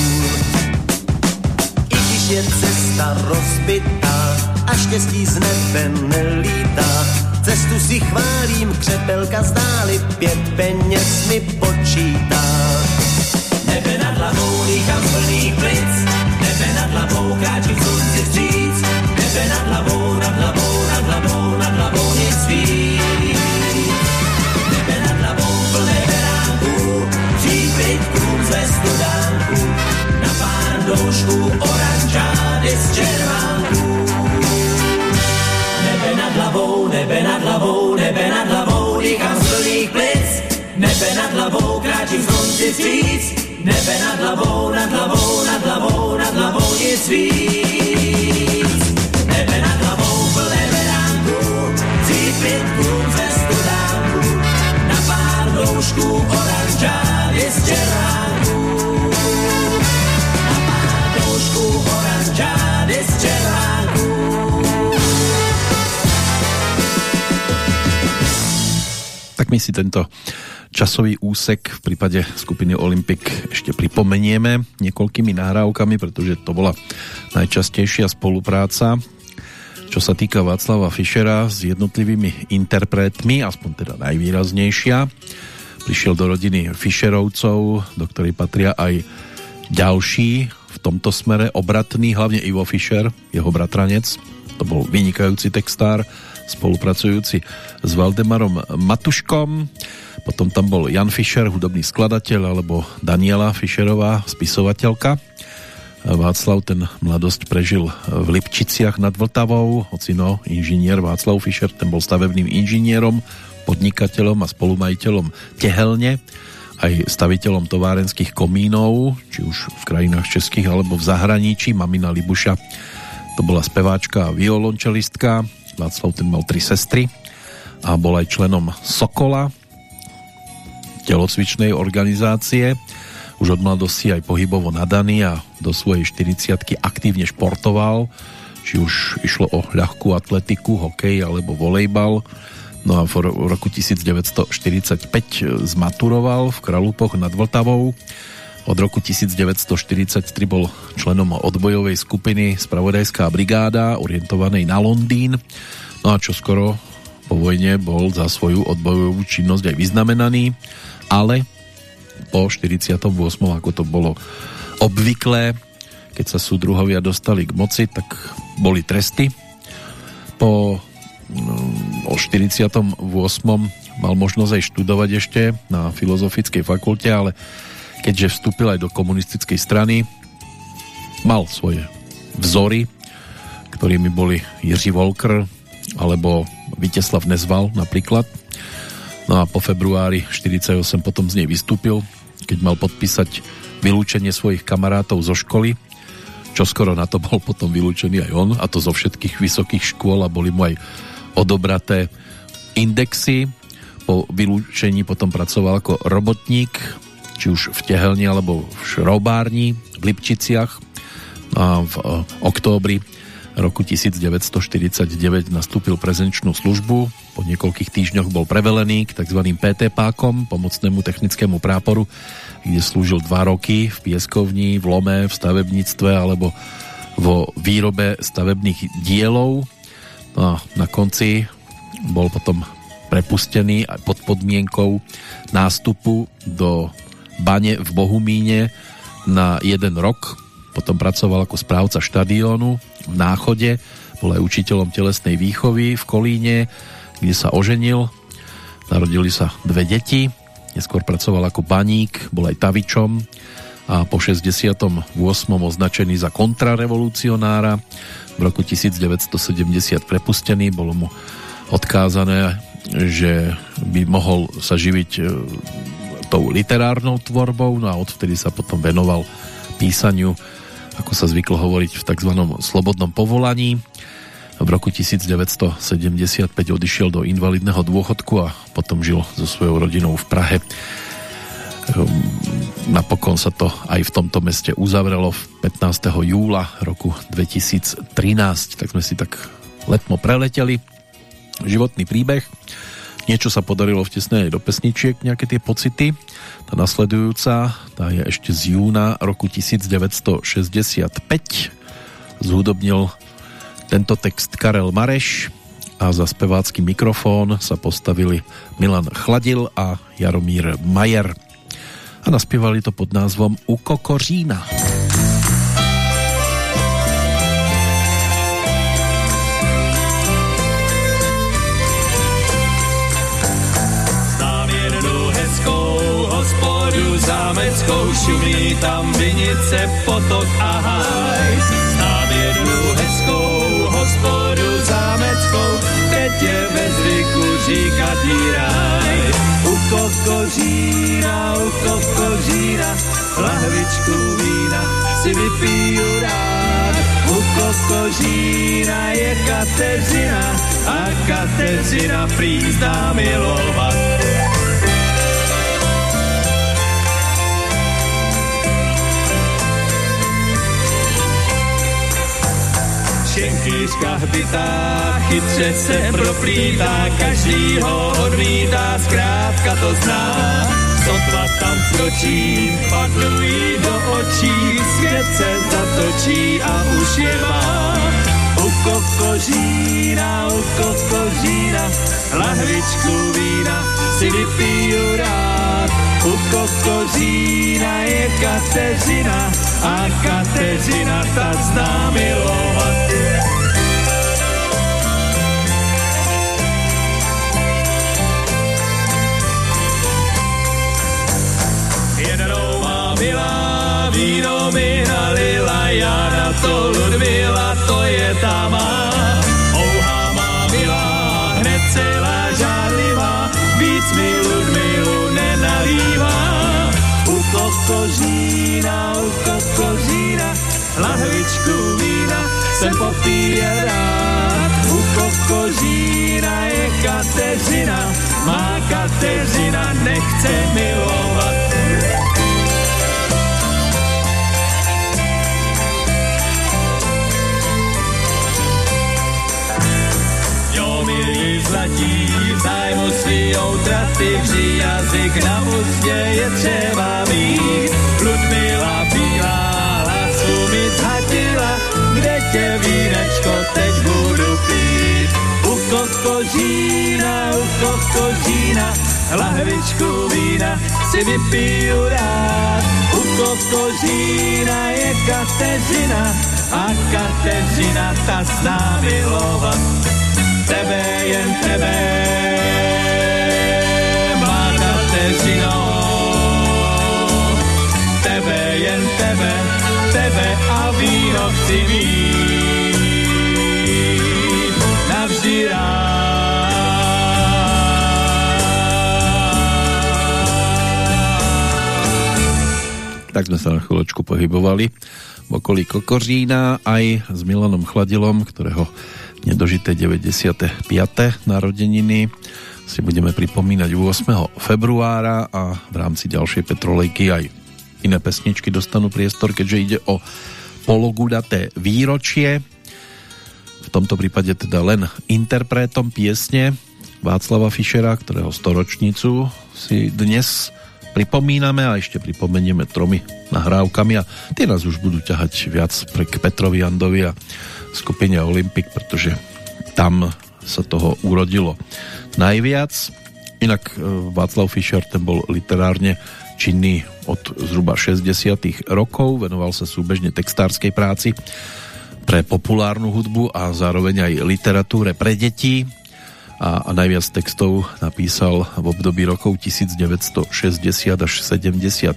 Je cesta rozbitá a štěstí z nebe nelítá, cestu si chválím, křepelka zdáli, pět peněz mi počítá. Nebe nad hlavou, dýchám plný plic, nebe nad hlavou, kráčím slunci vstříc, nebe nad hlavou, nad hlavou, nad hlavou, nad hlavou nic víc. Nebe nad hlavou, plné beránku, přípit kům ze studánku, na doušku oranžády z červánku. Nebe nad hlavou, nebe nad hlavou, nebe nad hlavou, dýchám z plných plic, nebe nad hlavou, kráčím slunci vstříc, nebe nad hlavou, nad hlavou, nad hlavou, nad hlavou nic víc. Tak my si tento časový úsek v prípade skupiny Olympic ešte pripomenieme niekoľkými nahrávkami, pretože to bola najčastejšia spolupráca čo sa týka Václava Fischera s jednotlivými interpretmi, aspoň teda najvýraznejšia. Prišiel do rodiny Fischerovcov, do ktorej patria aj ďalší v tomto smere obratný, hlavne Ivo Fischer, jeho bratranec. To bol vynikajúci textár, spolupracujúci s Valdemarom Matuškom. Potom tam bol Jan Fischer, hudobný skladateľ, alebo Daniela Fischerová, spisovateľka. Václav ten mladosť prežil v Lipčiciach nad Vltavou, ocino inžinier Václav Fischer, ten bol stavebným inžinierom, podnikateľom a spolumajiteľom tehelne, aj staviteľom továrenských komínov, či už v krajinách českých alebo v zahraničí. Mamina Libuša to bola speváčka a violončelistka. Václav ten mal tri sestry a bol aj členom Sokola, telocvičnej organizácie. Už od mladosti aj pohybovo nadaný a do svojej 40 aktívne športoval, či už išlo o ľahkú atletiku, hokej alebo volejbal. No a v roku 1945 zmaturoval v Kralupoch nad Vltavou. Od roku 1943 bol členom odbojovej skupiny Spravodajská brigáda orientovanej na Londýn. No a čo skoro po vojne bol za svoju odbojovú činnosť aj vyznamenaný, ale po 48. ako to bolo obvyklé, keď sa súdruhovia dostali k moci, tak boli tresty. Po o 48. mal možnosť aj študovať ešte na Filozofickej fakulte, ale keďže vstúpil aj do komunistickej strany, mal svoje vzory, ktorými boli Jiří Volker alebo Viteslav Nezval napríklad. No a po februári 48 potom z nej vystúpil, keď mal podpísať vylúčenie svojich kamarátov zo školy, čo skoro na to bol potom vylúčený aj on, a to zo všetkých vysokých škôl a boli mu aj odobraté indexy. Po vylúčení potom pracoval ako robotník, či už v tehelni alebo v šrobárni. v Lipčiciach a v októbri roku 1949 nastúpil prezenčnú službu. Po niekoľkých týždňoch bol prevelený k tzv. PT pákom, pomocnému technickému práporu, kde slúžil dva roky v pieskovni, v lome, v stavebníctve alebo vo výrobe stavebných dielov. A na konci bol potom prepustený pod podmienkou nástupu do bane v Bohumíne na jeden rok. Potom pracoval ako správca štadiónu v Náchode, bol aj učiteľom telesnej výchovy v Kolíne, kde sa oženil. Narodili sa dve deti, neskôr pracoval ako baník, bol aj tavičom a po 68. označený za kontrarevolucionára. V roku 1970 prepustený, bolo mu odkázané, že by mohol sa živiť e, tou literárnou tvorbou, no a odvtedy sa potom venoval písaniu ako sa zvyklo hovoriť v tzv. slobodnom povolaní. V roku 1975 odišiel do invalidného dôchodku a potom žil so svojou rodinou v Prahe. Ehm, napokon sa to aj v tomto meste uzavrelo v 15. júla roku 2013, tak sme si tak letmo preleteli životný príbeh. Niečo sa podarilo vtesné do pesničiek, nejaké tie pocity. Tá nasledujúca, tá je ešte z júna roku 1965. Zhudobnil tento text Karel Mareš a za spevácky mikrofón sa postavili Milan Chladil a Jaromír Majer. A naspievali to pod názvom U kokořína. Zámeckou šumí tam vinice, potok a háj. Znám jednu hezkou hospodu zámeckou, teď je ve zvyku říkat ráj. U kokořína, u kokořína, lahvičku vína si vypiju rád. U kokořína je Kateřina a Kateřina přízná milovat. Šenkýřkách bytá, chytře se proplítá, každý ho odmítá, zkrátka to zná. Sotva tam vkročí, padnu jí do očí, svět se zatočí a už je má. U kokožína, u kokožína, lahvičku vína si vypiju rád. U kokožína je Kateřina a Kateřina ta zná milovat. Kokožína, u kokožína, lahvičku vína jsem popíjel rád. U kokožína je Kateřina, má Kateřina nechce milovat. zlatí, v zájmu svýho traty vždy jazyk na ústě je třeba U kokožína, u kokožína, lahvičku vína si vypiju rád. U kokožína je Kateřina a Kateřina ta zná milovat tebe, jen tebe, má Kateřino. Tebe, jen tebe, tebe a víno chci mít navždy rád. Tak sme sa na chvíľočku pohybovali v okolí Kokořína aj s Milanom Chladilom, ktorého nedožité 95. narodeniny si budeme pripomínať 8. februára a v rámci ďalšej Petrolejky aj iné pesničky dostanú priestor, keďže ide o pologudaté výročie. V tomto prípade teda len interpretom piesne Václava Fischera, ktorého storočnicu si dnes pripomíname a ešte pripomenieme tromi nahrávkami a tie nás už budú ťahať viac pre k Petrovi Jandovi a skupine Olympic, pretože tam sa toho urodilo najviac. Inak e, Václav Fischer ten bol literárne činný od zhruba 60 rokov, venoval sa súbežne textárskej práci pre populárnu hudbu a zároveň aj literatúre pre deti a, a najviac textov napísal v období rokov 1960 až 75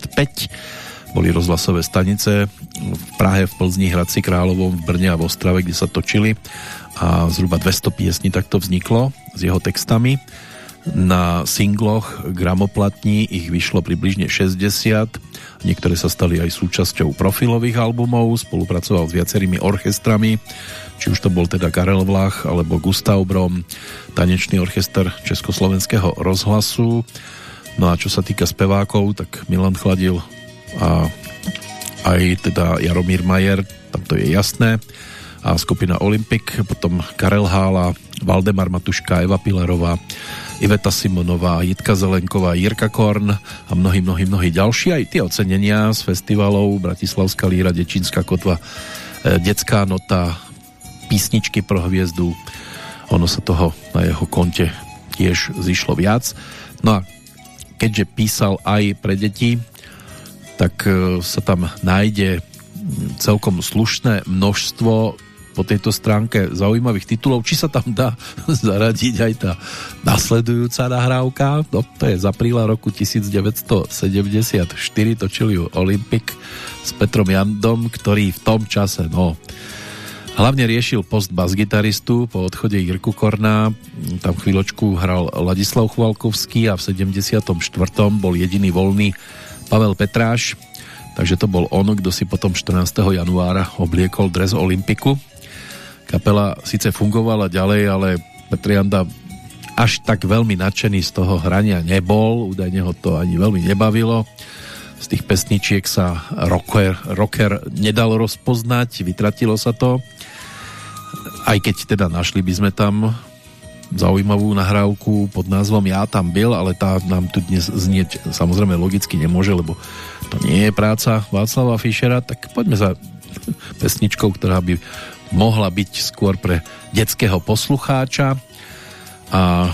boli rozhlasové stanice v Prahe, v Plzni, Hradci Královom, v Brne a v Ostrave, kde sa točili. A zhruba 200 piesní takto vzniklo s jeho textami. Na singloch gramoplatní ich vyšlo približne 60, niektoré sa stali aj súčasťou profilových albumov, spolupracoval s viacerými orchestrami, či už to bol teda Karel Vlach alebo Gustav Brom, tanečný orchester Československého rozhlasu. No a čo sa týka spevákov, tak Milan Chladil a aj teda Jaromír Majer, tam to je jasné a skupina Olympic, potom Karel Hála, Valdemar Matuška, Eva Pilarová, Iveta Simonová, Jitka Zelenková, Jirka Korn a mnohí, mnohí, mnohí ďalší. Aj tie ocenenia z festivalov Bratislavská líra, Dečínska kotva, e, Detská nota, písničky pro hviezdu. Ono sa toho na jeho konte tiež zišlo viac. No a keďže písal aj pre deti, tak e, sa tam nájde celkom slušné množstvo po tejto stránke zaujímavých titulov. Či sa tam dá zaradiť aj tá nasledujúca nahrávka? No, to je z apríla roku 1974, točil ju Olympic s Petrom Jandom, ktorý v tom čase, no, hlavne riešil post bas-gitaristu po odchode Jirku Korná. Tam chvíľočku hral Ladislav Chvalkovský a v 74. bol jediný voľný Pavel Petráš, takže to bol on, kto si potom 14. januára obliekol dres Olympiku Kapela síce fungovala ďalej, ale Petr Janda až tak veľmi nadšený z toho hrania nebol, údajne ho to ani veľmi nebavilo. Z tých pesničiek sa rocker, rocker nedal rozpoznať, vytratilo sa to. Aj keď teda našli by sme tam zaujímavú nahrávku pod názvom Ja tam byl, ale tá nám tu dnes znieť samozrejme logicky nemôže, lebo to nie je práca Václava Fischera, tak poďme za pesničkou, ktorá by mohla byť skôr pre detského poslucháča a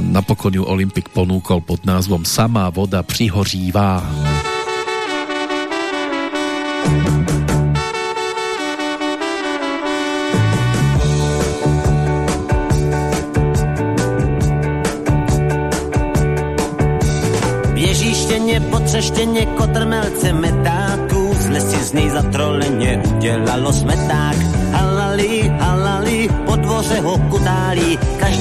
napokon ju Olympik ponúkol pod názvom Samá voda přihořívá. Běží štěně po třeštěně kotrmelce metáků, z lesy z něj zatroleně udělalo smeták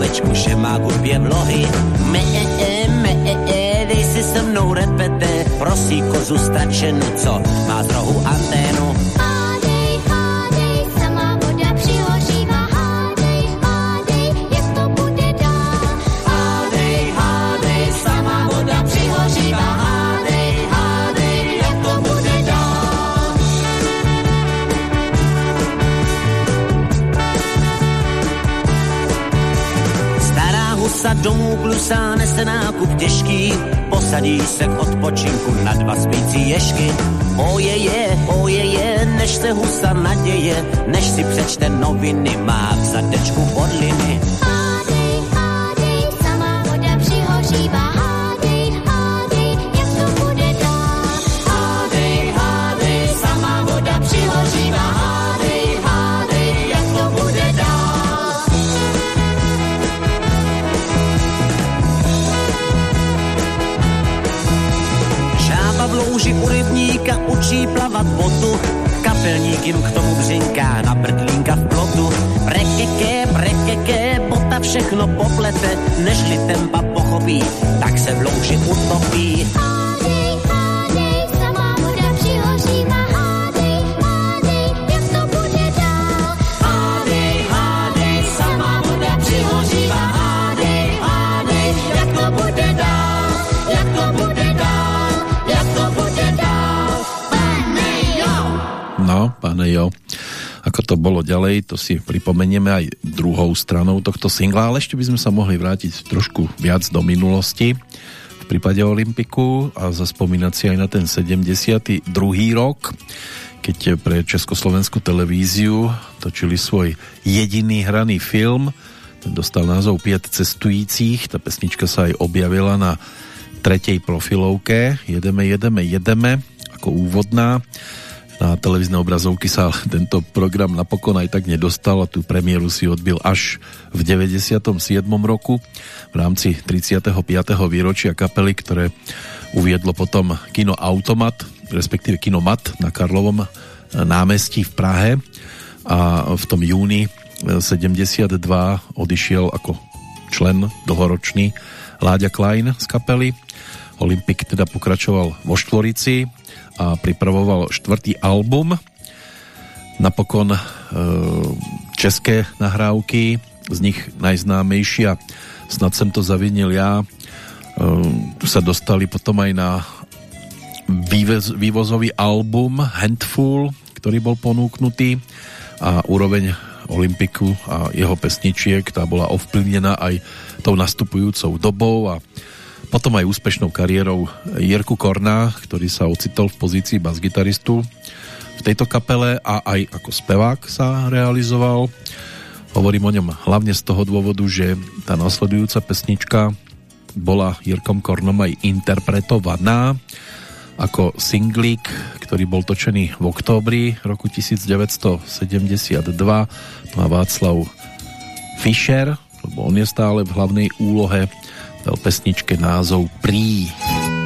ovečku, že má gubě vlohy. Me, e, e, me, e, e, dej si se mnou repete, prosí kozu stačenu, co má z rohu anténu. Sa domů klusá, nese nákup těžký, posadí se k odpočinku na dva spící ješky. Oje je, oje je, než se husa naděje, než si přečte noviny, má v zadečku podliny. Učí plavat botu, kapelník jim k tomu břinká na brdlínka v plotu. Prekeke, prekeke, bota všechno poplete, nežli tempa pochopí, tak se v louži utopí. Bolo ďalej, to si pripomenieme aj druhou stranou tohto singla, ale ešte by sme sa mohli vrátiť trošku viac do minulosti v prípade Olympiku a zaspomínať si aj na ten 72. rok, keď pre Československú televíziu točili svoj jediný hraný film, ten dostal názov Piet cestujících, tá pesnička sa aj objavila na tretej profilovke. Jedeme, jedeme, jedeme ako úvodná na televízne obrazovky sa tento program napokon aj tak nedostal a tú premiéru si odbil až v 97. roku v rámci 35. výročia kapely, ktoré uviedlo potom kino Automat, respektíve kino Mat na Karlovom námestí v Prahe a v tom júni 72 odišiel ako člen dlhoročný Láďa Klein z kapely. Olympik teda pokračoval vo Štvorici, a pripravoval štvrtý album. Napokon e, české nahrávky, z nich najznámejšia Snad jsem to zavinil ja, e, sa dostali potom aj na vývez, vývozový album Handful, ktorý bol ponúknutý a úroveň Olympiku a jeho pesničiek, tá bola ovplyvnená aj tou nastupujúcou dobou a potom aj úspešnou kariérou Jirku Korna, ktorý sa ocitol v pozícii basgitaristu v tejto kapele a aj ako spevák sa realizoval. Hovorím o ňom hlavne z toho dôvodu, že tá nasledujúca pesnička bola Jirkom Kornom aj interpretovaná ako singlík, ktorý bol točený v októbri roku 1972 má Václav Fischer, lebo on je stále v hlavnej úlohe dal pesničke názov. Toľko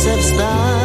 steps back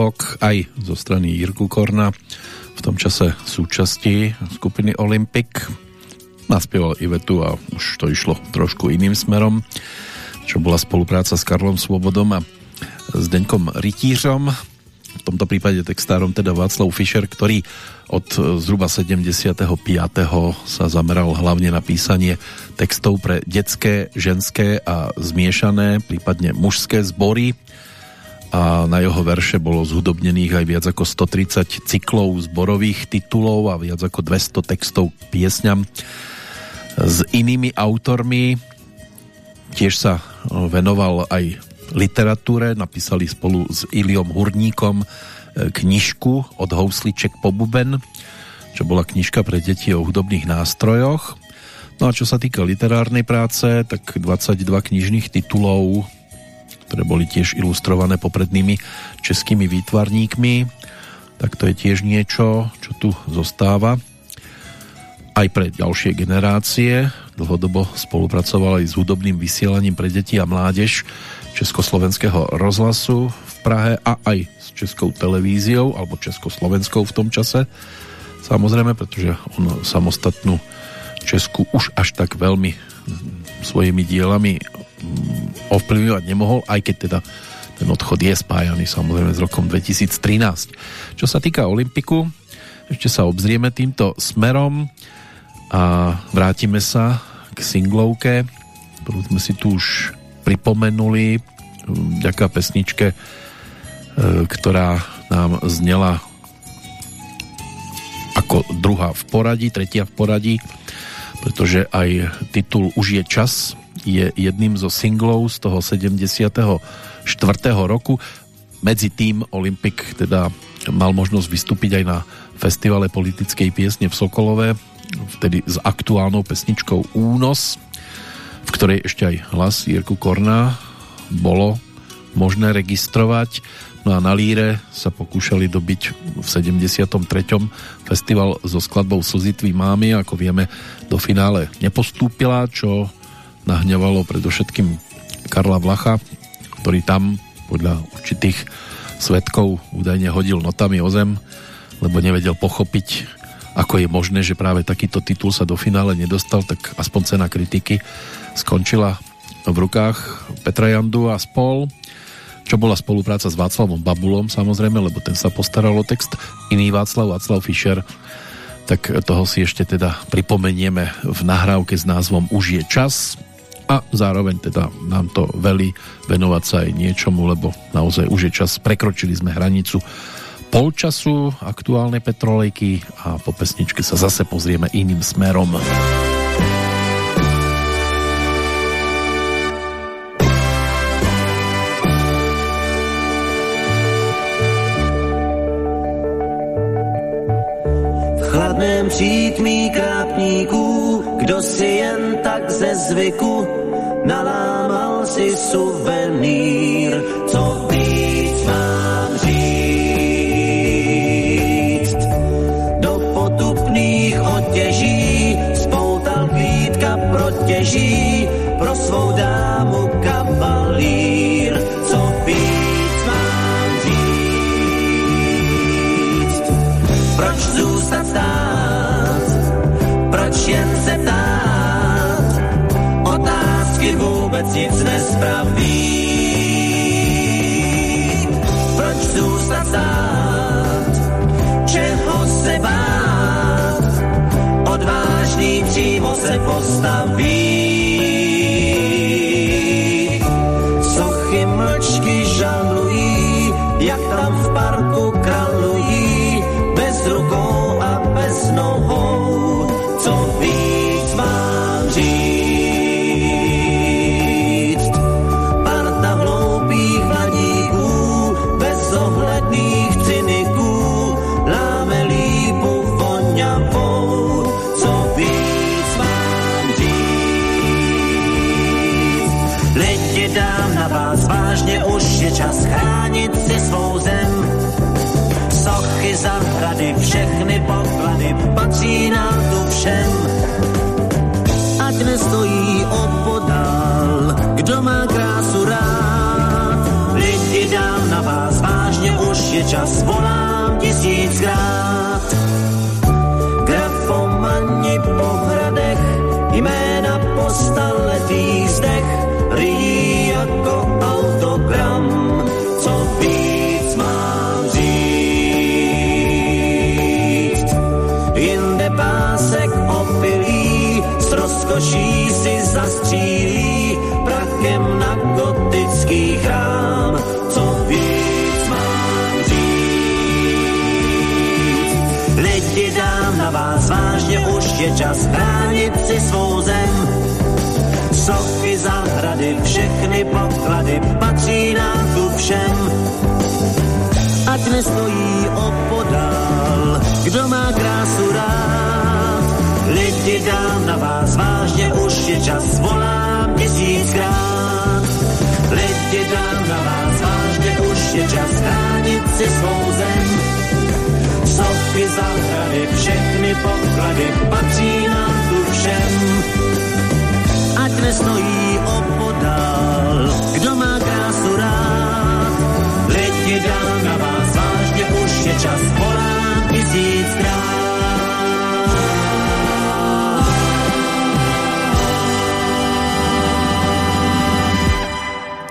príspevok aj zo strany Jirku Korna, v tom čase súčasti skupiny Olympic. Naspieval Ivetu a už to išlo trošku iným smerom, čo bola spolupráca s Karlom Svobodom a s Deňkom Rytířom. V tomto prípade textárom teda Václav Fischer, ktorý od zhruba 75. sa zameral hlavne na písanie textov pre detské, ženské a zmiešané, prípadne mužské zbory a na jeho verše bolo zhudobnených aj viac ako 130 cyklov zborových titulov a viac ako 200 textov piesňam s inými autormi. Tiež sa venoval aj literatúre, napísali spolu s Iliom Hurníkom knižku od housliček po buben, čo bola knižka pre deti o hudobných nástrojoch. No a čo sa týka literárnej práce, tak 22 knižných titulov, ktoré boli tiež ilustrované poprednými českými výtvarníkmi, tak to je tiež niečo, čo tu zostáva. Aj pre ďalšie generácie. Dlhodobo spolupracoval aj s hudobným vysielaním pre deti a mládež Československého rozhlasu v Prahe a aj českou televíziou alebo československou v tom čase. Samozrejme, pretože on samostatnú Česku už až tak veľmi svojimi dielami ovplyvňovať nemohol, aj keď teda ten odchod je spájaný samozrejme s rokom 2013. Čo sa týka Olympiku, ešte sa obzrieme týmto smerom a vrátime sa k singlovke, ktorú sme si tu už pripomenuli vďaka pesničke E, ktorá nám znela ako druhá v poradí, tretia v poradí, pretože aj titul Už je čas je jedným zo singlov z toho 74. roku. Medzi tým Olympik teda mal možnosť vystúpiť aj na festivale politickej piesne v Sokolove, vtedy s aktuálnou pesničkou Únos, v ktorej ešte aj hlas Jirku Korna bolo možné registrovať. No a na Líre sa pokúšali dobiť v 73. festival so skladbou Slzitví mámy, ako vieme, do finále nepostúpila, čo nahňovalo predovšetkým Karla Vlacha, ktorý tam podľa určitých svetkov údajne hodil notami o zem, lebo nevedel pochopiť, ako je možné, že práve takýto titul sa do finále nedostal, tak aspoň cena kritiky skončila v rukách Petra Jandu a spol čo bola spolupráca s Václavom Babulom samozrejme, lebo ten sa postaral o text. Iný Václav, Václav Fischer, tak toho si ešte teda pripomenieme v nahrávke s názvom Už je čas a zároveň teda nám to velí venovať sa aj niečomu, lebo naozaj už je čas, prekročili sme hranicu polčasu aktuálnej petrolejky a po pesničke sa zase pozrieme iným smerom. Chladném přítmí krápníků, kdo si jen tak ze zvyku nalámal si suvenýr, se postaví. Čas, volám je čas chránit si svou zem. Sochy, zahrady, všechny poklady patří nám tu všem. Ať nestojí opodál, kdo má krásu rád. Lidi dám na vás vážně, už je čas, volám tisíckrát. Lidi dám na vás vážně, už je čas chránit si svou zem. Sochy, zahrady, všechny poklady patří nám tu všem. Ať nestojí opodál, kdo má krásu rád. Lidi dám na vás vážně, už je čas, volám tisíckrát.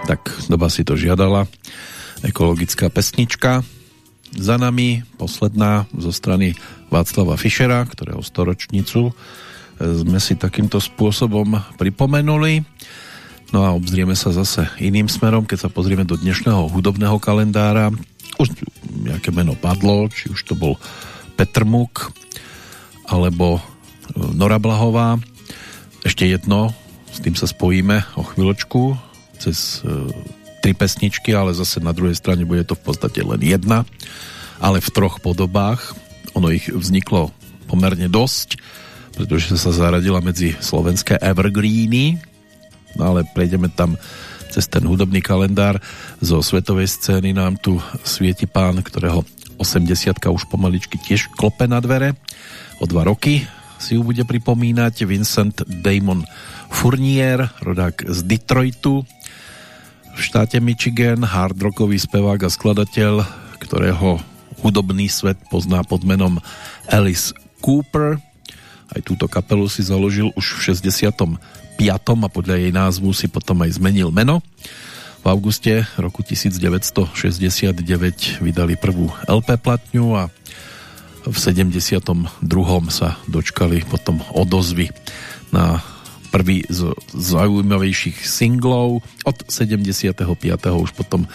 Tak doba si to žiadala. Ekologická pesnička. Za nami posledná zo strany Václava Fischera, ktorého storočnicu e, sme si takýmto spôsobom pripomenuli. No a obzrieme sa zase iným smerom, keď sa pozrieme do dnešného hudobného kalendára. Už nejaké meno padlo, či už to bol Petr Muk, alebo e, Nora Blahová. Ešte jedno, s tým sa spojíme o chvíľočku cez e, tri pesničky, ale zase na druhej strane bude to v podstate len jedna, ale v troch podobách. Ono ich vzniklo pomerne dosť, pretože sa zaradila medzi slovenské evergreeny, no ale prejdeme tam cez ten hudobný kalendár zo svetovej scény nám tu svieti pán, ktorého 80 už pomaličky tiež klope na dvere. O dva roky si ju bude pripomínať Vincent Damon Fournier, rodák z Detroitu, v štáte Michigan, hard rockový spevák a skladateľ, ktorého hudobný svet pozná pod menom Alice Cooper. Aj túto kapelu si založil už v 65. a podľa jej názvu si potom aj zmenil meno. V auguste roku 1969 vydali prvú LP platňu a v 72. sa dočkali potom odozvy na prvý z zaujímavejších singlov. Od 75. už potom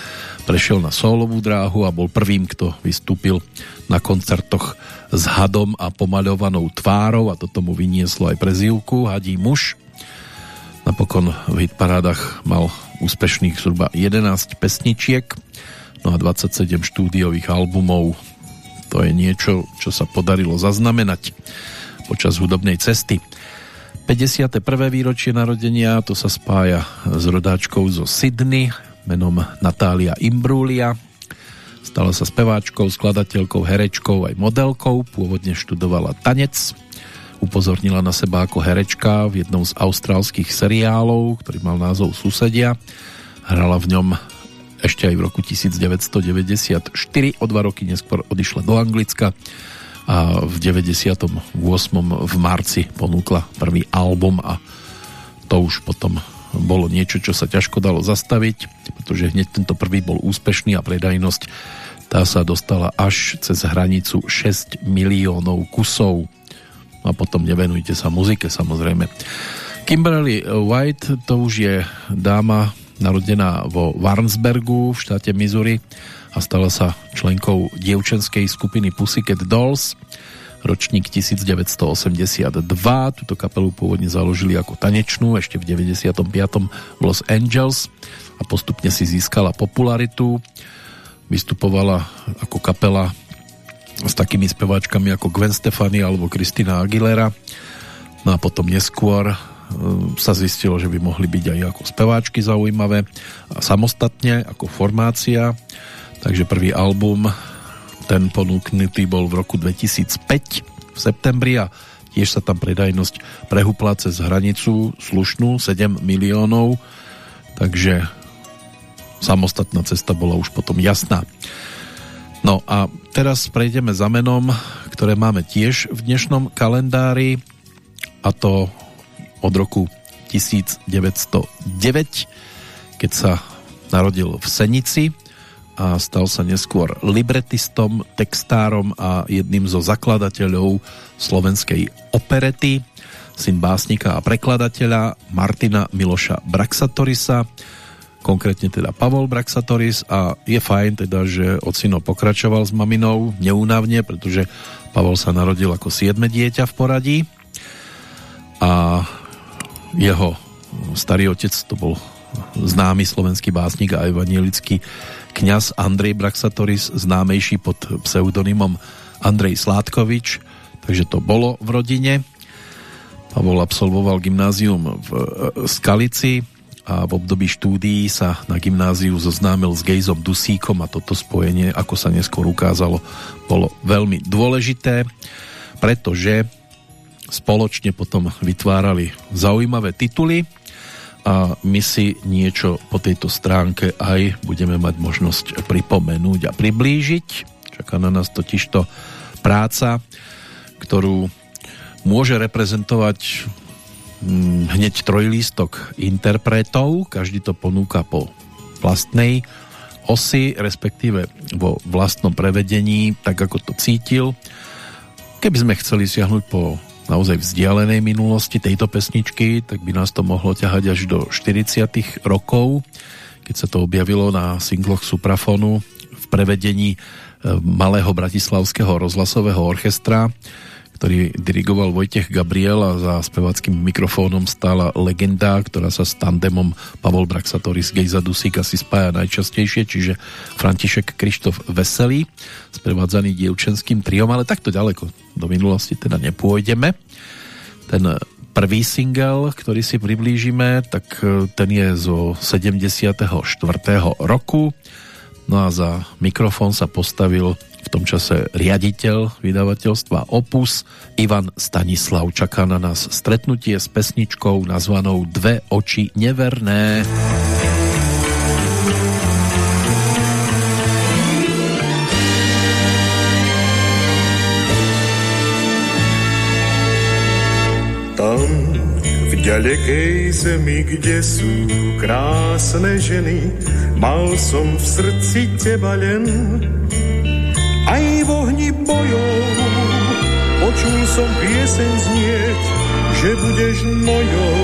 prešiel na solovú dráhu a bol prvým, kto vystúpil na koncertoch s hadom a pomaľovanou tvárou a toto mu vynieslo aj prezývku Hadí muž. Napokon v hitparádach mal úspešných zhruba 11 pesničiek, no a 27 štúdiových albumov. To je niečo, čo sa podarilo zaznamenať počas hudobnej cesty. 51. výročie narodenia, to sa spája s rodáčkou zo Sydney, menom Natália Imbrúlia. Stala sa speváčkou, skladateľkou, herečkou aj modelkou, pôvodne študovala tanec. Upozornila na seba ako herečka v jednom z austrálskych seriálov, ktorý mal názov Susedia. Hrala v ňom ešte aj v roku 1994, o dva roky neskôr odišla do Anglicka a v 98. v marci ponúkla prvý album a to už potom bolo niečo, čo sa ťažko dalo zastaviť, pretože hneď tento prvý bol úspešný a predajnosť tá sa dostala až cez hranicu 6 miliónov kusov. A potom nevenujte sa muzike samozrejme. Kimberly White to už je dáma narodená vo Warnsbergu v štáte Missouri a stala sa členkou dievčenskej skupiny Pussycat Dolls ročník 1982. Túto kapelu pôvodne založili ako tanečnú ešte v 95. v Los Angeles a postupne si získala popularitu. Vystupovala ako kapela s takými speváčkami ako Gwen Stefani alebo Kristina Aguilera. No a potom neskôr e, sa zistilo, že by mohli byť aj ako speváčky zaujímavé a samostatne ako formácia takže prvý album ten ponúknutý bol v roku 2005 v septembri a tiež sa tam predajnosť prehupla cez hranicu slušnú 7 miliónov. Takže samostatná cesta bola už potom jasná. No a teraz prejdeme za menom, ktoré máme tiež v dnešnom kalendári a to od roku 1909, keď sa narodil v Senici a stal sa neskôr libretistom, textárom a jedným zo zakladateľov slovenskej operety, syn básnika a prekladateľa Martina Miloša Braxatorisa, konkrétne teda Pavol Braxatoris. A je fajn teda, že ocino pokračoval s maminou neúnavne, pretože Pavol sa narodil ako siedme dieťa v poradí. A jeho starý otec to bol známy slovenský básnik a evanielický kňaz Andrej Braxatoris, známejší pod pseudonymom Andrej Sládkovič, takže to bolo v rodine. Pavol absolvoval gymnázium v Skalici, a v období štúdií sa na gymnáziu zoznámil s Gejzom Dusíkom a toto spojenie, ako sa neskôr ukázalo, bolo veľmi dôležité, pretože spoločne potom vytvárali zaujímavé tituly a my si niečo po tejto stránke aj budeme mať možnosť pripomenúť a priblížiť. Čaká na nás totižto práca, ktorú môže reprezentovať Mm, hneď trojlístok interpretov, každý to ponúka po vlastnej osy, respektíve vo vlastnom prevedení, tak ako to cítil. Keby sme chceli siahnuť po naozaj vzdialenej minulosti tejto pesničky, tak by nás to mohlo ťahať až do 40 rokov, keď sa to objavilo na singloch Suprafonu v prevedení e, malého bratislavského rozhlasového orchestra ktorý dirigoval Vojtech Gabriel a za spevackým mikrofónom stála legenda, ktorá sa s tandemom Pavol Braxatoris Gejza Dusík asi spája najčastejšie, čiže František Krištof Veselý, sprevádzaný dievčenským triom, ale takto ďaleko do minulosti teda nepôjdeme. Ten prvý single, ktorý si priblížime, tak e, ten je zo 74. roku. No a za mikrofón sa postavil tom čase riaditeľ vydavateľstva Opus Ivan Stanislav. Čaká na nás stretnutie s pesničkou nazvanou Dve oči neverné. Tam v ďalekej zemi, kde sú krásne ženy, mal som v srdci teba len aj v ohni bojov. Počul som pieseň znieť, že budeš mojou,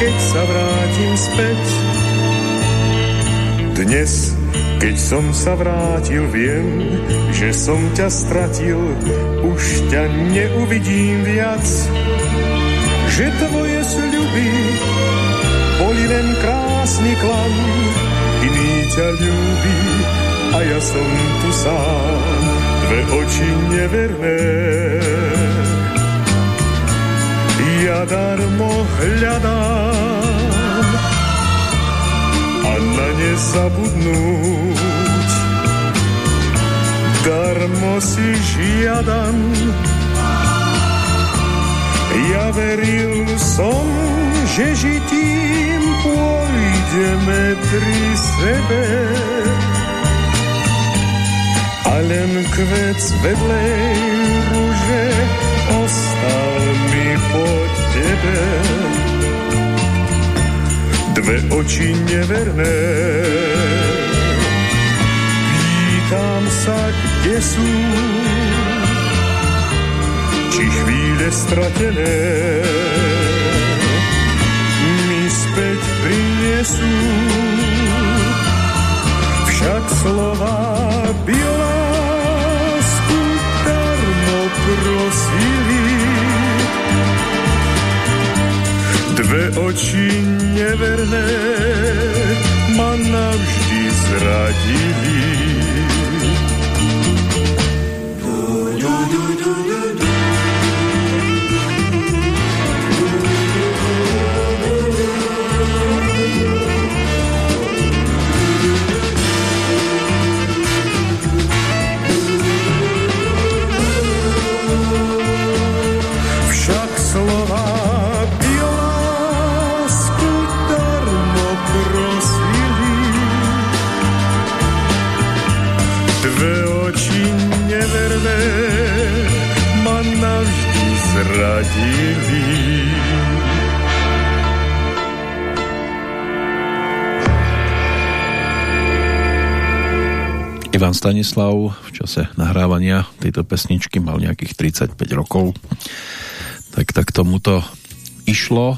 keď sa vrátim späť. Dnes, keď som sa vrátil, viem, že som ťa stratil, už ťa neuvidím viac. Že tvoje sľuby boli len krásny klam, iný ťa ľúbi, a ja som tu sám, dve oči neverné. Ja darmo hľadám a na ne zabudnúť. Darmo si žiadam, ja veril som, že žitím pôjdeme pri sebe a len kvet z vedlej rúže ostal mi po tebe. Dve oči neverné, pýtam sa, kde sú, či chvíle stratené? Mi späť prinesú však slova by lásku darmo prosili. Dve oči neverné ma navždy zradili. Du, du, du, du, du, du. Zradili. Ivan Stanislav v čase nahrávania tejto pesničky mal nejakých 35 rokov. Tak, tak tomuto išlo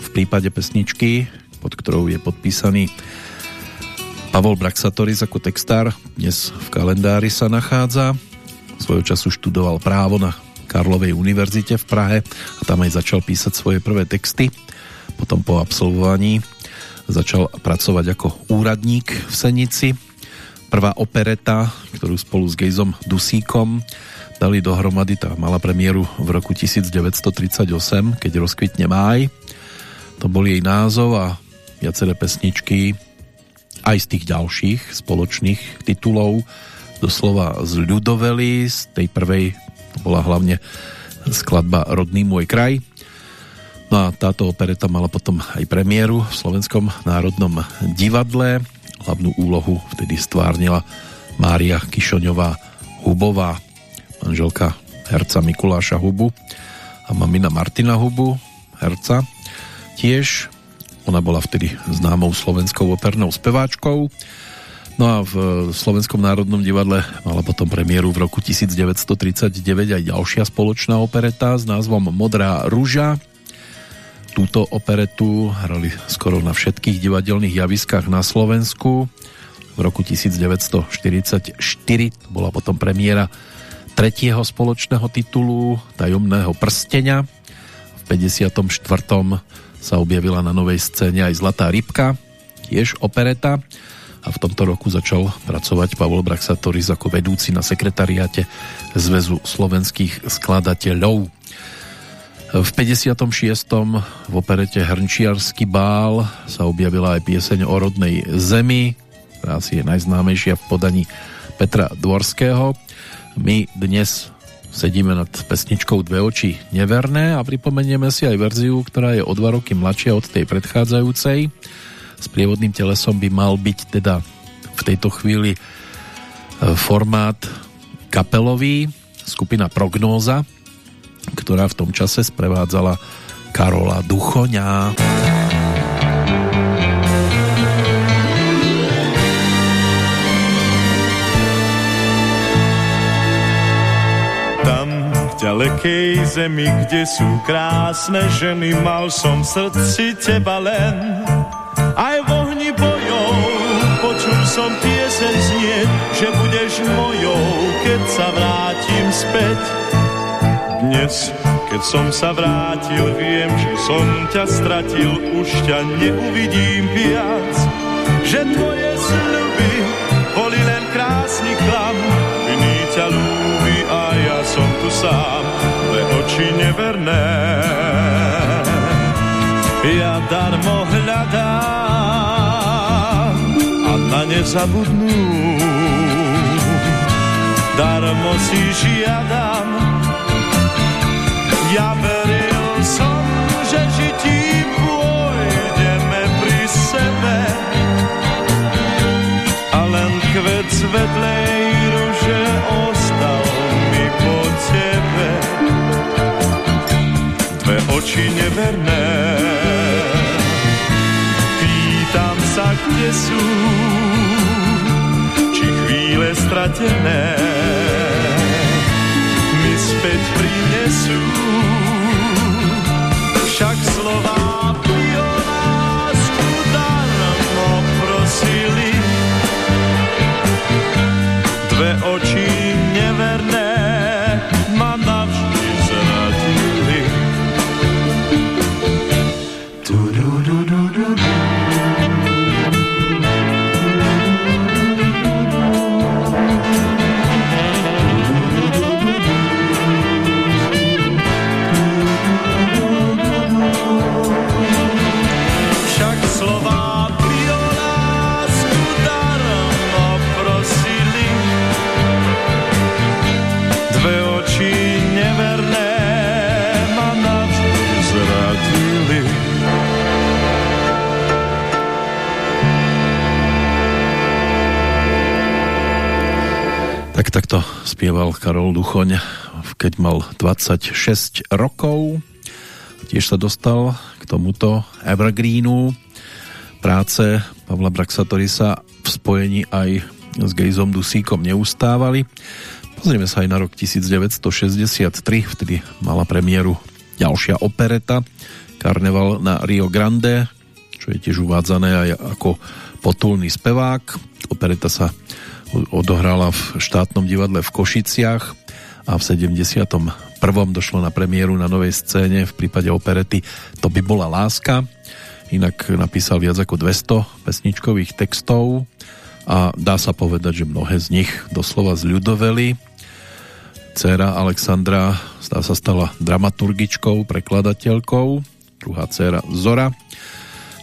v prípade pesničky, pod ktorou je podpísaný Pavol Braxatoris ako textár. Dnes v kalendári sa nachádza. Svojho času študoval právo na Karlovej univerzite v Prahe a tam aj začal písať svoje prvé texty. Potom po absolvovaní začal pracovať ako úradník v Senici prvá opereta, ktorú spolu s Gejzom Dusíkom dali dohromady, tá mala premiéru v roku 1938, keď rozkvitne máj. To bol jej názov a viaceré pesničky aj z tých ďalších spoločných titulov doslova z ľudovely, z tej prvej to bola hlavne skladba Rodný môj kraj. No a táto opereta mala potom aj premiéru v Slovenskom národnom divadle Hlavnú úlohu vtedy stvárnila Mária Kišoňová Hubová, manželka herca Mikuláša Hubu a mamina Martina Hubu, herca. Tiež ona bola vtedy známou slovenskou opernou speváčkou. No a v Slovenskom národnom divadle mala potom premiéru v roku 1939 aj ďalšia spoločná opereta s názvom Modrá rúža, túto operetu hrali skoro na všetkých divadelných javiskách na Slovensku. V roku 1944 bola potom premiéra tretieho spoločného titulu Tajomného prstenia. V 54. sa objavila na novej scéne aj Zlatá rybka, tiež opereta a v tomto roku začal pracovať Pavol Braxatoris ako vedúci na sekretariáte Zväzu slovenských skladateľov. V 56. v operete Hrnčiarsky bál sa objavila aj pieseň o rodnej zemi, ktorá asi je najznámejšia v podaní Petra Dvorského. My dnes sedíme nad pesničkou Dve oči neverné a pripomenieme si aj verziu, ktorá je o dva roky mladšia od tej predchádzajúcej. S prievodným telesom by mal byť teda v tejto chvíli e, formát kapelový, skupina Prognóza, ktorá v tom čase sprevádzala Karola Duchoňa. Ďalekej zemi, kde sú krásne ženy, mal som v srdci teba len. Aj v ohni bojov počul som pieseň znieť, že budeš mojou, keď sa vrátim späť dnes, keď som sa vrátil, viem, že som ťa stratil, už ťa neuvidím viac. Že tvoje sľuby boli len krásny klam, iný ťa ľúbi a ja som tu sám, dve oči neverné. Ja darmo hľadám a na ne zabudnú. Darmo si žiadam, ja veril som, že žití pôjdeme pri sebe a len kvet vedlej ruže ostal mi po tebe. Dve oči neverné pýtam sa, kde sú chvíle stratené späť prinesú. Spieval Karol Duchoň keď mal 26 rokov. Tiež sa dostal k tomuto Evergreenu práce Pavla Braxatorisa v spojení aj s Gejzom Dusíkom neustávali. Pozrieme sa aj na rok 1963, vtedy mala premiéru ďalšia opereta Karneval na Rio Grande, čo je tiež uvádzané aj ako potulný spevák. Opereta sa odohrala v štátnom divadle v Košiciach a v 71. došlo na premiéru na novej scéne v prípade operety To by bola láska. Inak napísal viac ako 200 pesničkových textov a dá sa povedať, že mnohé z nich doslova zľudoveli. Céra Alexandra stá sa stala dramaturgičkou, prekladateľkou, druhá dcéra Zora.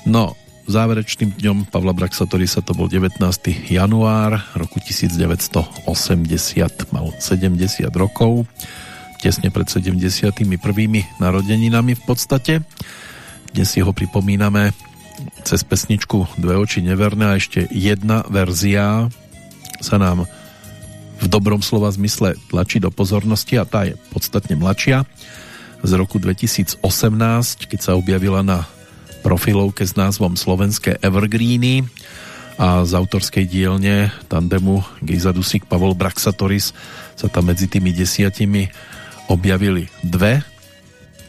No, záverečným dňom Pavla Braxatorisa to bol 19. január roku 1980, mal 70 rokov, tesne pred 71. narodeninami v podstate. Dnes si ho pripomíname cez pesničku Dve oči neverné a ešte jedna verzia sa nám v dobrom slova zmysle tlačí do pozornosti a tá je podstatne mladšia z roku 2018, keď sa objavila na profilovke s názvom Slovenské Evergreeny a z autorskej dielne tandemu Giza Dusik Pavol Braxatoris sa tam medzi tými desiatimi objavili dve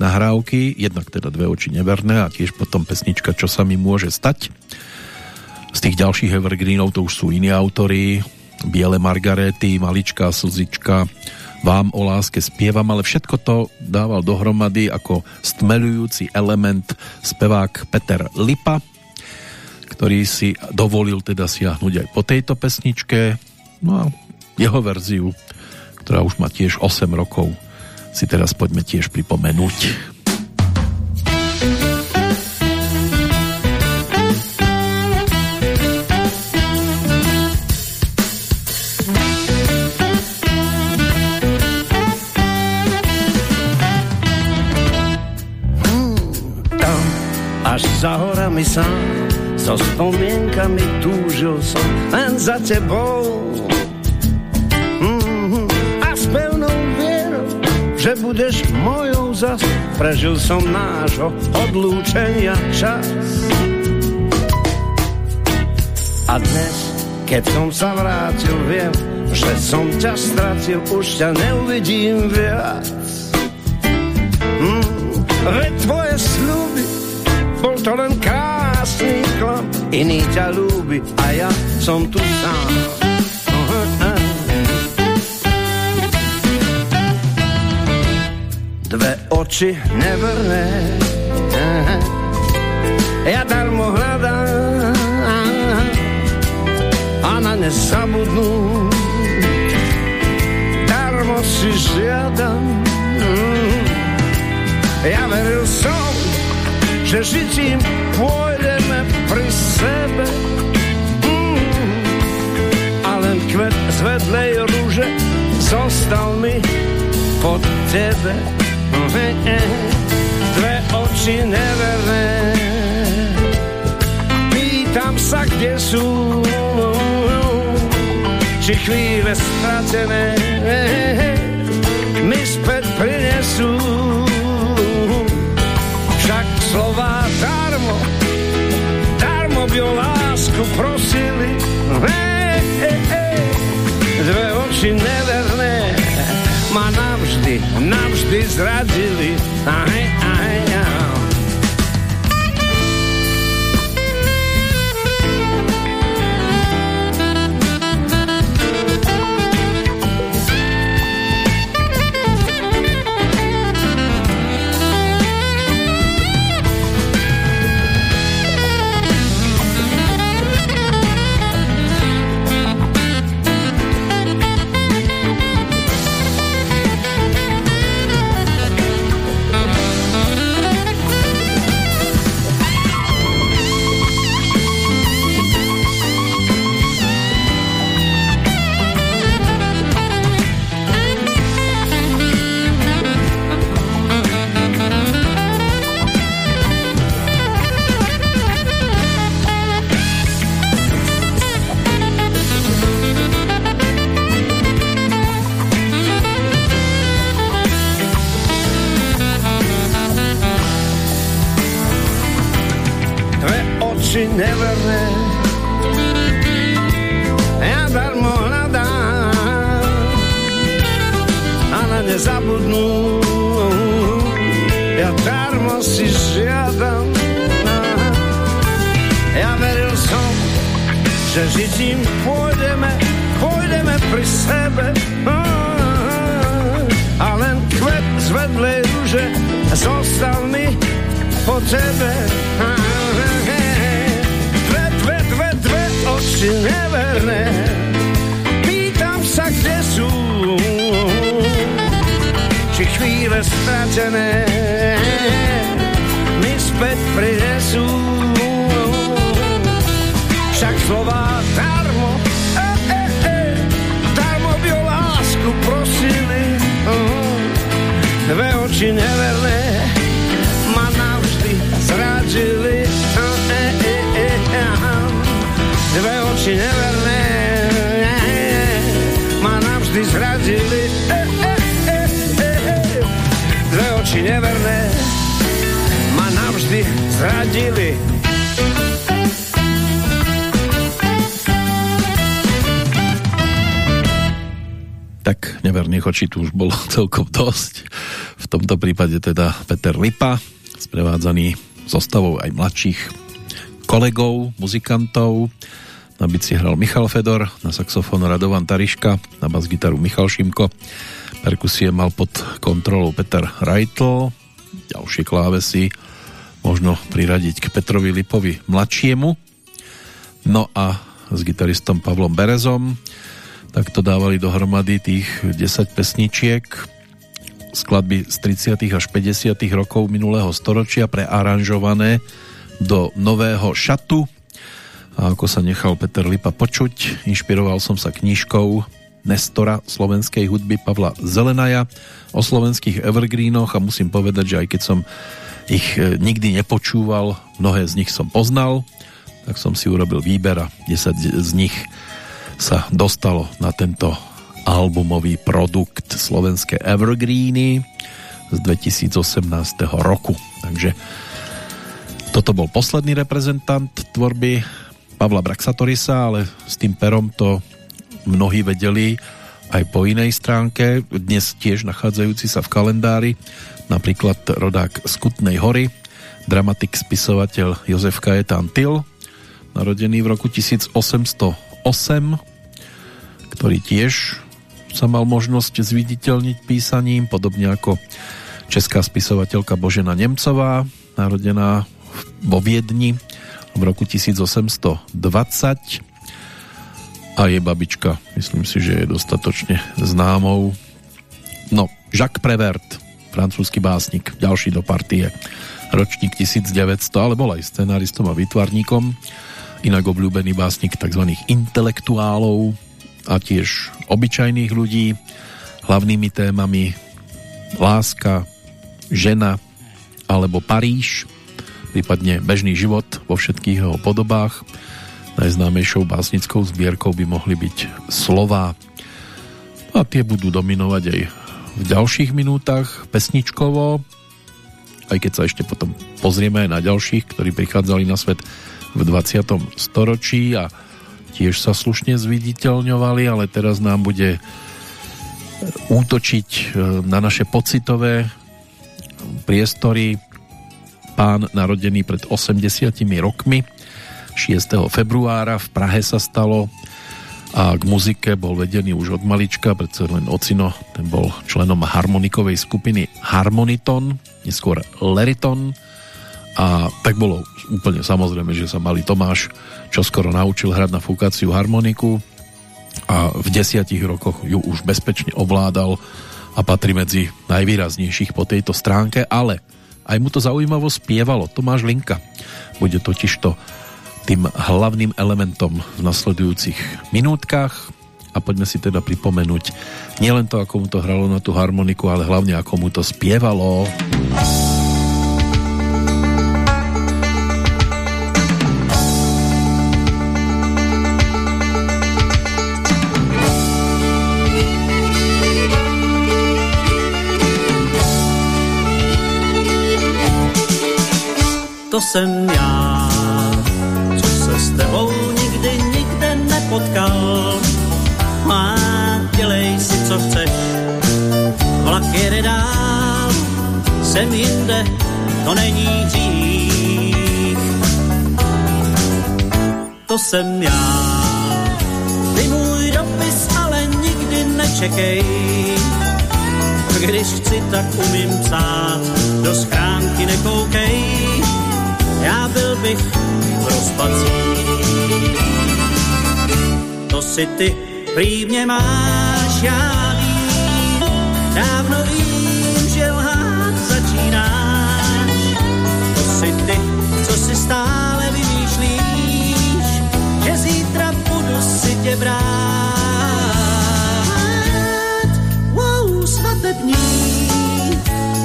nahrávky, jednak teda dve oči neverné a tiež potom pesnička Čo sa mi môže stať. Z tých ďalších Evergreenov to už sú iní autory, Biele Margarety, Malička, Slzička, vám o láske spievam, ale všetko to dával dohromady ako stmelujúci element spevák Peter Lipa, ktorý si dovolil teda siahnuť aj po tejto pesničke. No a jeho verziu, ktorá už má tiež 8 rokov, si teraz poďme tiež pripomenúť. Až za horami sám, so spomienkami túžil som len za tebou. Mm-hmm. A s že budeš mojou zas, prežil som nášho odlúčenia čas. A dnes, keď som sa vrátil, viem, že som ťa stratil, už ťa neuvidím viac. Mm, veď bol to len krásny chlap, iný ťa ľúbi a ja som tu sám. Dve oči neverné, ja darmo hľadám a na ne zabudnú. Darmo si žiadam, ja veril som, že žitím pôjdeme pri sebe. Mm. A len kvet z vedlej rúže zostal mi pod tebe. Dve oči neverné, pýtam sa, kde sú, či chvíle stratené mi späť prinesú slova darmo, darmo by o lásku prosili. Hey, hey, hey. Dve oči neverné ma navždy, navždy zradili. Aj, už bolo celkom dosť. V tomto prípade teda Peter Lipa, sprevádzaný zostavou aj mladších kolegov, muzikantov. Na bici hral Michal Fedor, na saxofón Radovan Tariška, na bas-gitaru Michal Šimko, perkusie mal pod kontrolou Peter Reitl, ďalšie klávesy možno priradiť k Petrovi Lipovi mladšiemu, no a s gitaristom Pavlom Berezom, tak to dávali dohromady tých 10 pesničiek skladby z 30. až 50. rokov minulého storočia prearanžované do nového šatu a ako sa nechal Peter Lipa počuť, inšpiroval som sa knižkou Nestora slovenskej hudby Pavla Zelenaja o slovenských evergreenoch a musím povedať, že aj keď som ich e, nikdy nepočúval, mnohé z nich som poznal, tak som si urobil výber a 10 z nich sa dostalo na tento albumový produkt slovenské Evergreeny z 2018 roku. Takže toto bol posledný reprezentant tvorby Pavla Braxatorisa, ale s tým perom to mnohí vedeli aj po inej stránke, dnes tiež nachádzajúci sa v kalendári, napríklad rodák z Kutnej hory, dramatik, spisovateľ Jozef Kajetán Til, narodený v roku 1808, ktorý tiež sa mal možnosť zviditeľniť písaním, podobne ako česká spisovateľka Božena Nemcová, narodená vo Viedni v roku 1820 a je babička, myslím si, že je dostatočne známou. No, Jacques Prevert, francúzsky básnik, ďalší do partie, ročník 1900, ale bol aj scenáristom a výtvarníkom, inak obľúbený básnik tzv. intelektuálov a tiež obyčajných ľudí, hlavnými témami láska, žena alebo Paríž, prípadne bežný život vo všetkých jeho podobách, Najznámejšou básnickou zbierkou by mohli byť slova. A tie budú dominovať aj v ďalších minútach pesničkovo, aj keď sa ešte potom pozrieme na ďalších, ktorí prichádzali na svet v 20. storočí a tiež sa slušne zviditeľňovali, ale teraz nám bude útočiť e, na naše pocitové priestory pán narodený pred 80 rokmi 6. februára v Prahe sa stalo a k muzike bol vedený už od malička, predsa len Ocino, ten bol členom harmonikovej skupiny Harmoniton, neskôr Leriton a tak bolo úplne samozrejme, že sa malý Tomáš čoskoro naučil hrať na fúkaciu harmoniku a v desiatich rokoch ju už bezpečne ovládal a patrí medzi najvýraznejších po tejto stránke, ale aj mu to zaujímavo spievalo. Tomáš Linka bude totižto tým hlavným elementom v nasledujúcich minútkach a poďme si teda pripomenúť nielen to, ako mu to hralo na tú harmoniku, ale hlavne ako mu to spievalo. To jsem já, tebou nikdy nikde nepotkal. Má, dělej si, co chceš, vlak jede dál, jsem jinde, to není dřív. To jsem já. Ty můj dopis ale nikdy nečekej, když chci, tak umím psát, do schránky nekoukej, bych v rozpacích. To si ty prý mě máš, já vím, dávno vím, že lhát začínáš. To si ty, co si stále vymýšlíš, že zítra budu si tě brát. Wow, svatební,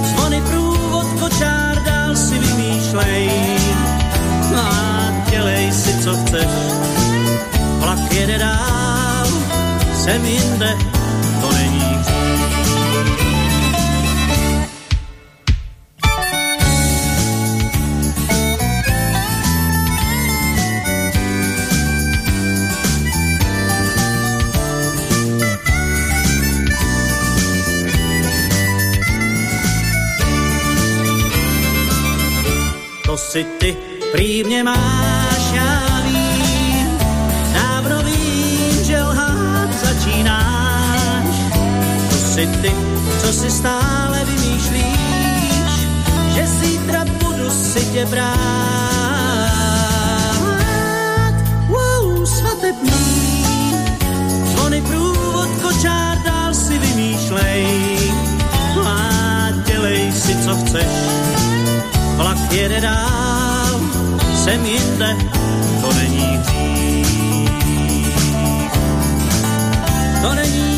zvony průvod kočár dál si vymýšlej. Co chceš, vlak jede dál, jsem jinde, to není. Si ty prý mě máš, si ty, co si stále vymýšlíš, že zítra budu si tě brát. Wow, svatební, zvony průvod kočár dál si vymýšlej. A dělej si, co chceš, vlak jede dál, jsem jinde, to není hřích. To není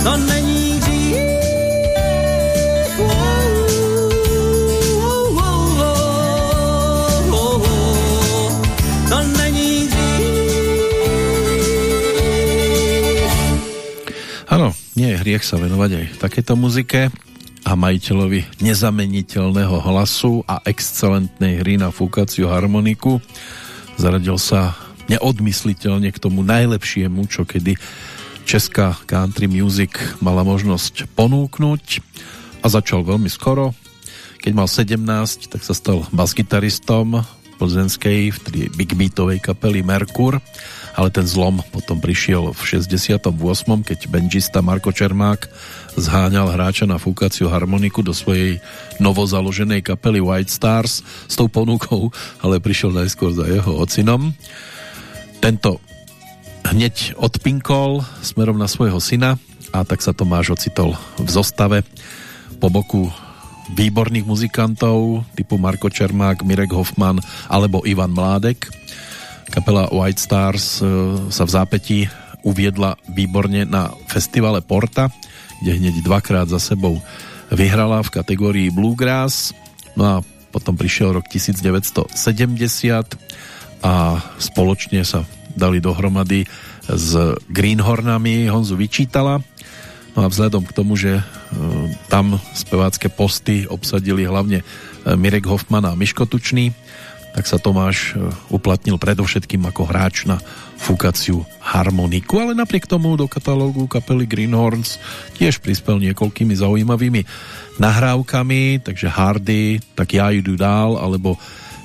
to. To není. Áno, nie je hriech sa venovať aj takéto muzike a majiteľovi nezameniteľného hlasu a excelentnej hry na fúkaciu harmoniku. Zaradil sa neodmysliteľne k tomu najlepšiemu, čo kedy česká country music mala možnosť ponúknuť a začal veľmi skoro. Keď mal 17, tak sa stal basgitaristom plzenskej, vtedy big beatovej kapely Merkur, ale ten zlom potom prišiel v 68. keď benžista Marko Čermák zháňal hráča na fúkaciu harmoniku do svojej novozaloženej kapely White Stars s tou ponukou, ale prišiel najskôr za jeho ocinom. Tento hneď odpinkol smerom na svojho syna a tak sa Tomáš ocitol v zostave po boku výborných muzikantov typu Marko Čermák, Mirek Hoffman alebo Ivan Mládek. Kapela White Stars e, sa v zápätí uviedla výborne na festivale Porta, kde hneď dvakrát za sebou vyhrala v kategórii Bluegrass. No a potom prišiel rok 1970 a spoločne sa dali dohromady s Greenhornami, Honzu vyčítala. No a vzhľadom k tomu, že e, tam spevácké posty obsadili hlavne e, Mirek Hoffman a Miško Tučný, tak sa Tomáš e, uplatnil predovšetkým ako hráč na fúkaciu harmoniku, ale napriek tomu do katalógu kapely Greenhorns tiež prispel niekoľkými zaujímavými nahrávkami, takže Hardy, tak ja idú dál, alebo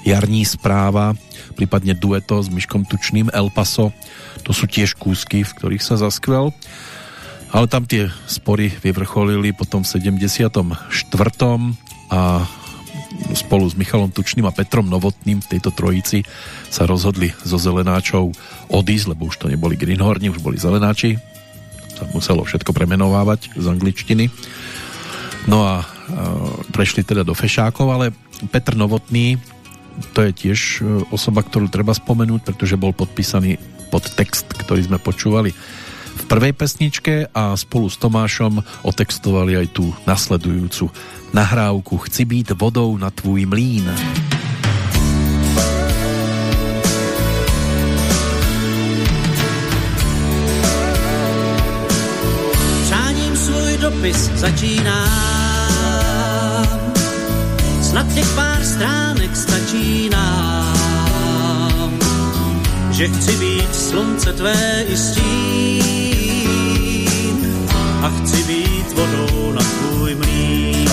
Jarní správa, prípadne dueto s Myškom Tučným El Paso, to sú tiež kúsky, v ktorých sa zaskvel. Ale tam tie spory vyvrcholili potom v 74. a spolu s Michalom Tučným a Petrom Novotným v tejto trojici sa rozhodli zo zelenáčov odísť, lebo už to neboli Greenhorni, už boli zelenáči. Sa muselo všetko premenovávať z angličtiny. No a prešli teda do Fešákov, ale Petr Novotný to je tiež e, osoba, ktorú treba spomenúť, pretože bol podpísaný pod text, ktorý sme počúvali v prvej pesničke a spolu s Tomášom otextovali aj tú nasledujúcu nahrávku Chci být vodou na tvůj mlín. Přáním svůj dopis začínám. Snad těch pár stránek začínám, že chci být slunce tvé i stín a chci být vodou na tvůj mlín.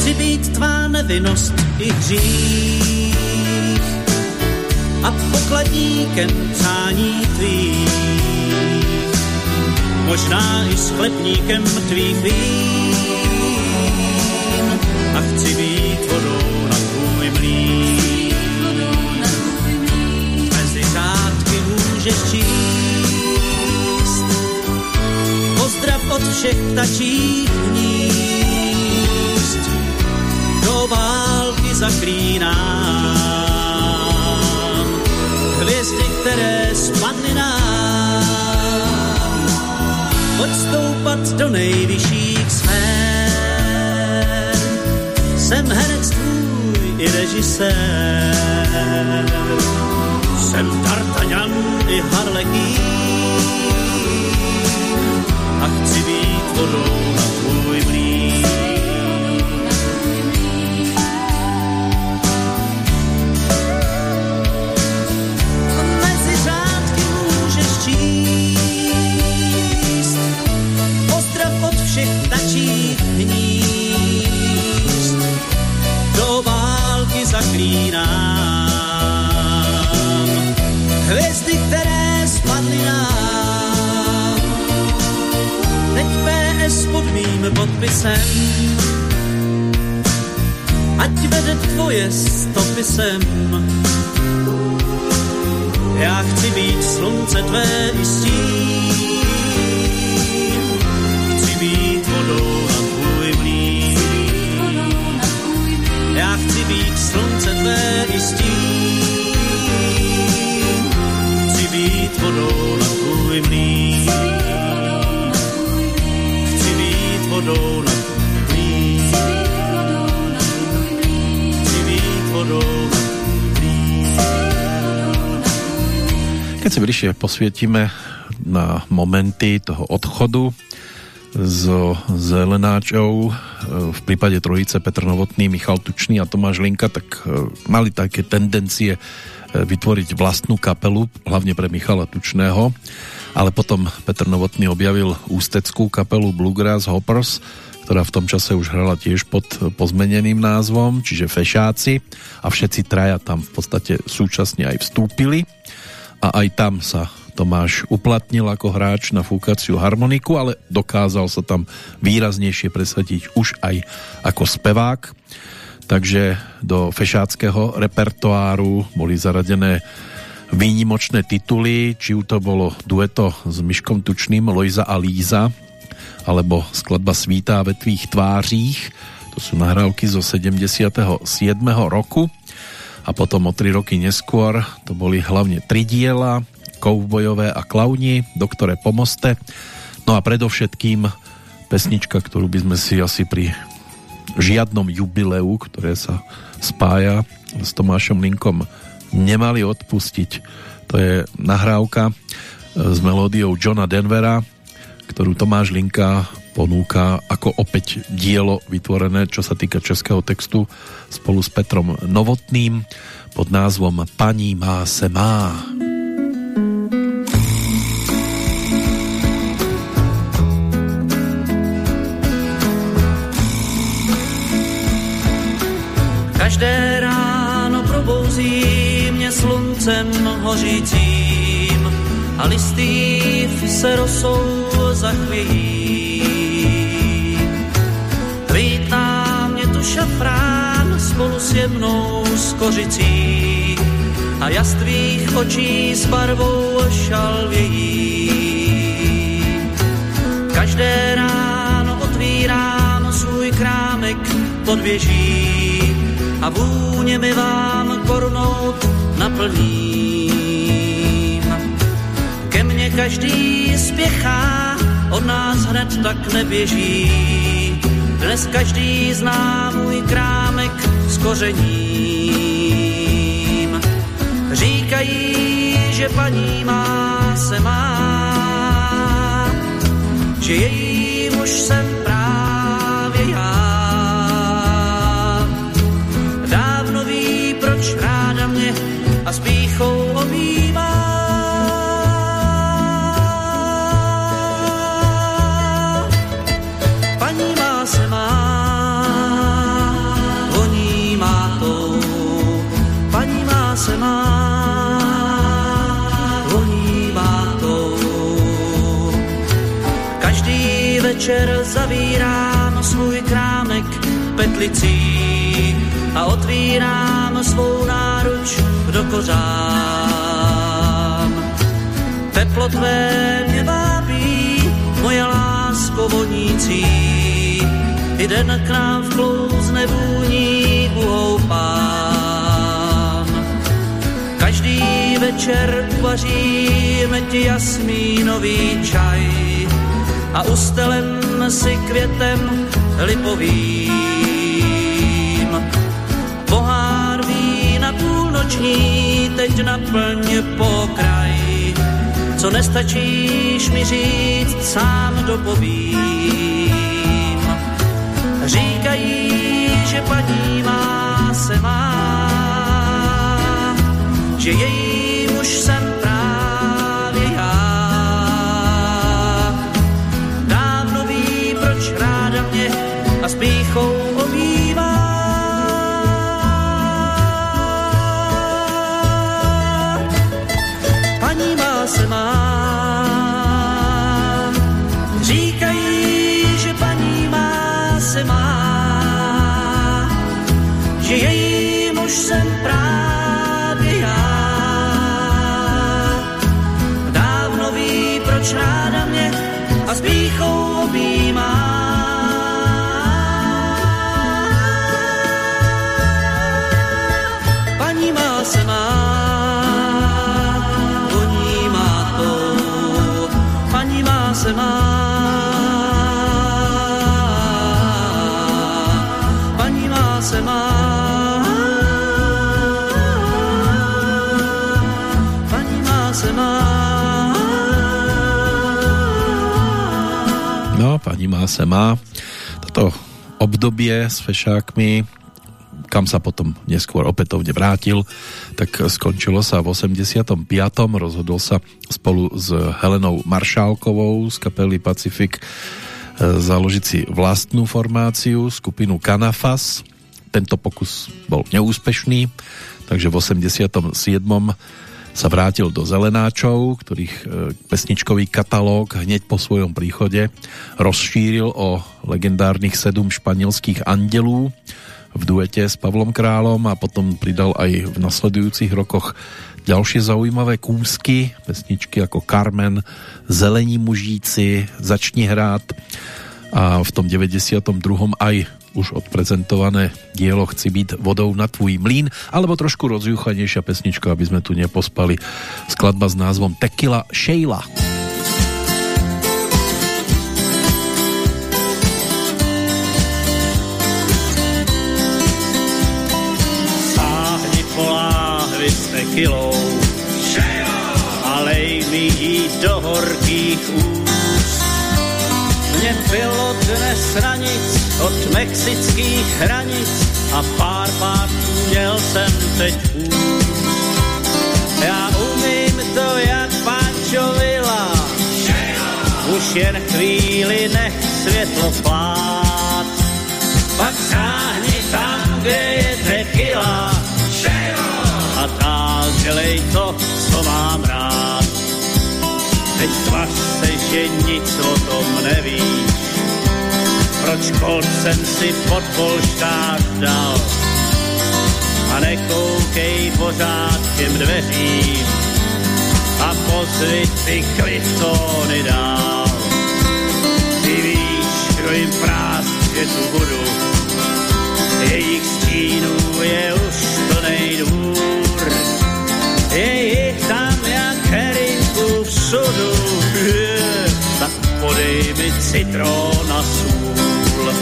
Chci být tvá nevinnost i hřích a pokladníkem přání tvých, možná i s chlebníkem tvých vín a chci být můžeš číst. Pozdrav od všech ptačích hnízd. Do války zaklínám. Hvězdy, které spadly nám. Pojď stoupat do nejvyšších sfér. Jsem herec tvůj i režisér jsem D'Artagnan i Harlekín a chci být vodou na tvůj mlín. Mým podpisem, ať vede tvoje stopy. Já chci být slunce tvé i stín, chci být vodou na tvůj mlín. Já chci být slunce tvé i stín, chci být vodou na tvůj mlín. Vodou na. Keď si bližšie posvietime na momenty toho odchodu so Zelenáčov, e, v prípade trojice Petr Novotný, Michal Tučný a Tomáš Linka, tak e, mali také tendencie e, vytvoriť vlastnú kapelu, hlavne pre Michala Tučného, ale potom Petr Novotný objavil ústeckú kapelu Bluegrass Hoppers, ktorá v tom čase už hrala tiež pod pozmeneným názvom, čiže Fešáci a všetci traja tam v podstate súčasne aj vstúpili a aj tam sa Tomáš uplatnil ako hráč na fúkaciu harmoniku, ale dokázal sa tam výraznejšie presadiť už aj ako spevák. Takže do fešáckého repertoáru boli zaradené výnimočné tituly, či už to bolo dueto s Myškom Tučným Lojza a Líza, alebo skladba Svítá ve tvých tvářích, to sú nahrávky zo 77. roku a potom o tri roky neskôr to boli hlavne tri diela, Kouvbojové a klauni, Doktore pomoste, no a predovšetkým pesnička, ktorú by sme si asi pri žiadnom jubileu, ktoré sa spája s Tomášom Linkom nemali odpustiť. To je nahrávka s melódiou Johna Denvera, ktorú Tomáš Linka ponúka ako opäť dielo vytvorené, čo sa týka českého textu spolu s Petrom Novotným pod názvom Paní má se má. Každé sluncem hořícím a listýv se rosou zachvějí. Vítá mě tu šafrán spolu s jemnou skořicí a jas tvých očí s barvou šalvějí. Každé ráno otvírám svůj krámek pod věží a vůně mi vám korunou naplním. Ke mně každý spěchá, od nás hned tak neběží. Dnes každý zná můj krámek s kořením. Říkají, že paní má se má, že její muž jsem a s píchou objímá. Paní má se má, voní má tou, paní má se má, voní tou. Každý večer zavírám svůj krámek petlicí a otvírám svou náruč do kořán. Teplo tvé mě vábí, moje lásko vonící, i den k nám vklouzne vůní uhoupám. Každý večer uvaříme ti jasmínový čaj a ustelem si květem lipovým. Půlnoční teď naplň pokraj, co nestačíš mi říct, sám dopovím. Říkají, že paní má se má, že její muž jsem právě já. Dávno ví, mě a s Má se má. Toto obdobie s fešákmi, kam sa potom neskôr opätovne vrátil, tak skončilo sa v 85. Rozhodol sa spolu s Helenou Maršálkovou z kapely Pacific e, založiť si vlastnú formáciu, skupinu Kanafas. Tento pokus bol neúspešný, takže v 87. sa vrátil do Zelenáčov, ktorých e, pesničkový katalóg hneď po svojom príchode rozšíril o legendárnych sedm španielských andelů v duete s Pavlom Králom a potom pridal aj v nasledujúcich rokoch ďalšie zaujímavé kúsky, pesničky ako Carmen, Zelení mužíci, Začni hrát a v tom 92. aj už odprezentované dielo Chci byť vodou na tvůj mlín, alebo trošku rozjuchanejšia pesnička, aby sme tu nepospali. Skladba s názvom Tequila Sheila. Sáhni po láhvi s tekilou mi do horkých úst. Bylo dnes na nic od mexických hranic a pár párků měl jsem teď. Já umím to jak Pancho Villa, už jen chvíli nech světlo plát. Pak sáhni tam, kde je tequila a dál dělej to, co mám rád. Teď tvař se, že nic o tom nevíš, proč kol jsem si pod polštář dal. A nekoukej pořád těm dveřím a pozvi ty Cliftony dál. Ty víš, kdo jim prásk, že tu budu, jejich stínů je už plnej dvůr. Je jich tam jak herinku v sudu, yeah. tak podej mi citron a sůl koul.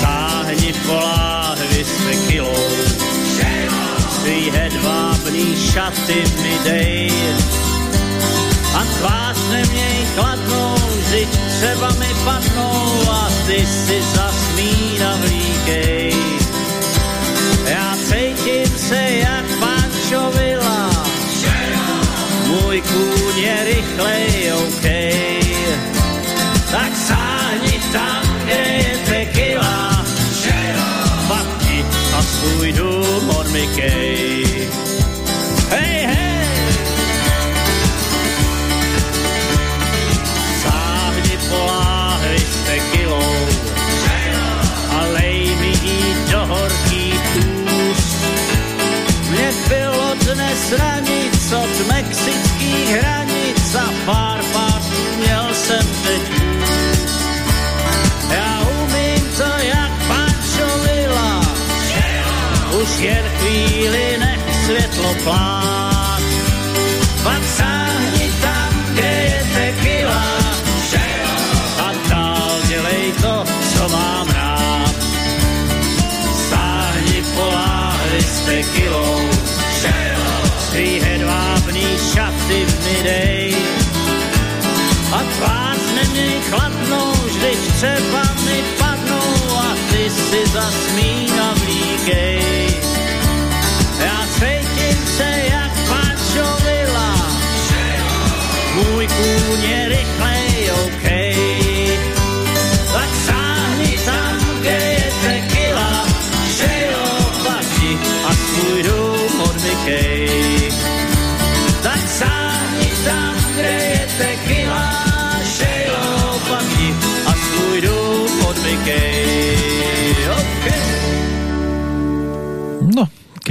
Sáhni po láhvi s kilou. Svý hedvábný šaty mi dej. A tvář neměj chladnou, vždyť třeba mi padnou a ty si zasmína vlíkej. Já cítím se jak Pančo Vila, můj kůň je rychlej, okej. Tak sa tam, kde je tequila, papky a svůj dům Mickey. Hej, hej! Sáhni po láhvi s tequilou a lej mi jí do horkých úst. Mne bylo dnes na od mexických chvíli nech světlo plát. Pak sáhni tam, kde je tequila, a dál dělej to, co mám rád. Sáhni po láhvi s tequilou, svý hedvábný šaty mi dej. A tvář neměj chladnou, vždyť třeba mi padnou a ty si zasmí navlíkej.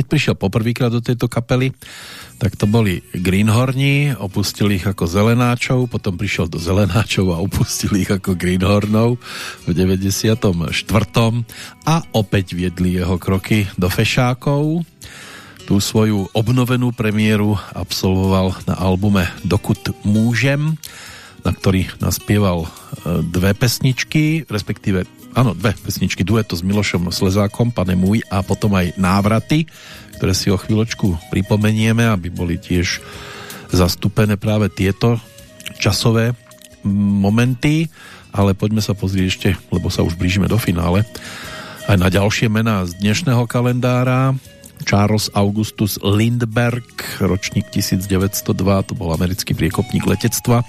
Prišiel poprvýkrát do tejto kapely, tak to boli Greenhorni, opustili ich ako Zelenáčov, potom prišiel do Zelenáčov a opustili ich ako Greenhornov v 94. a opäť viedli jeho kroky do Fešákov. Tú svoju obnovenú premiéru absolvoval na albume Dokud môžem, na ktorý naspieval e, dve pesničky, respektíve áno, dve pesničky, dueto s Milošom Slezákom, Pane môj, a potom aj Návraty, ktoré si o chvíľočku pripomenieme, aby boli tiež zastúpené práve tieto časové momenty, ale poďme sa pozrieť ešte, lebo sa už blížime do finále, aj na ďalšie mená z dnešného kalendára. Charles Augustus Lindbergh, ročník 1902, to bol americký priekopník letectva,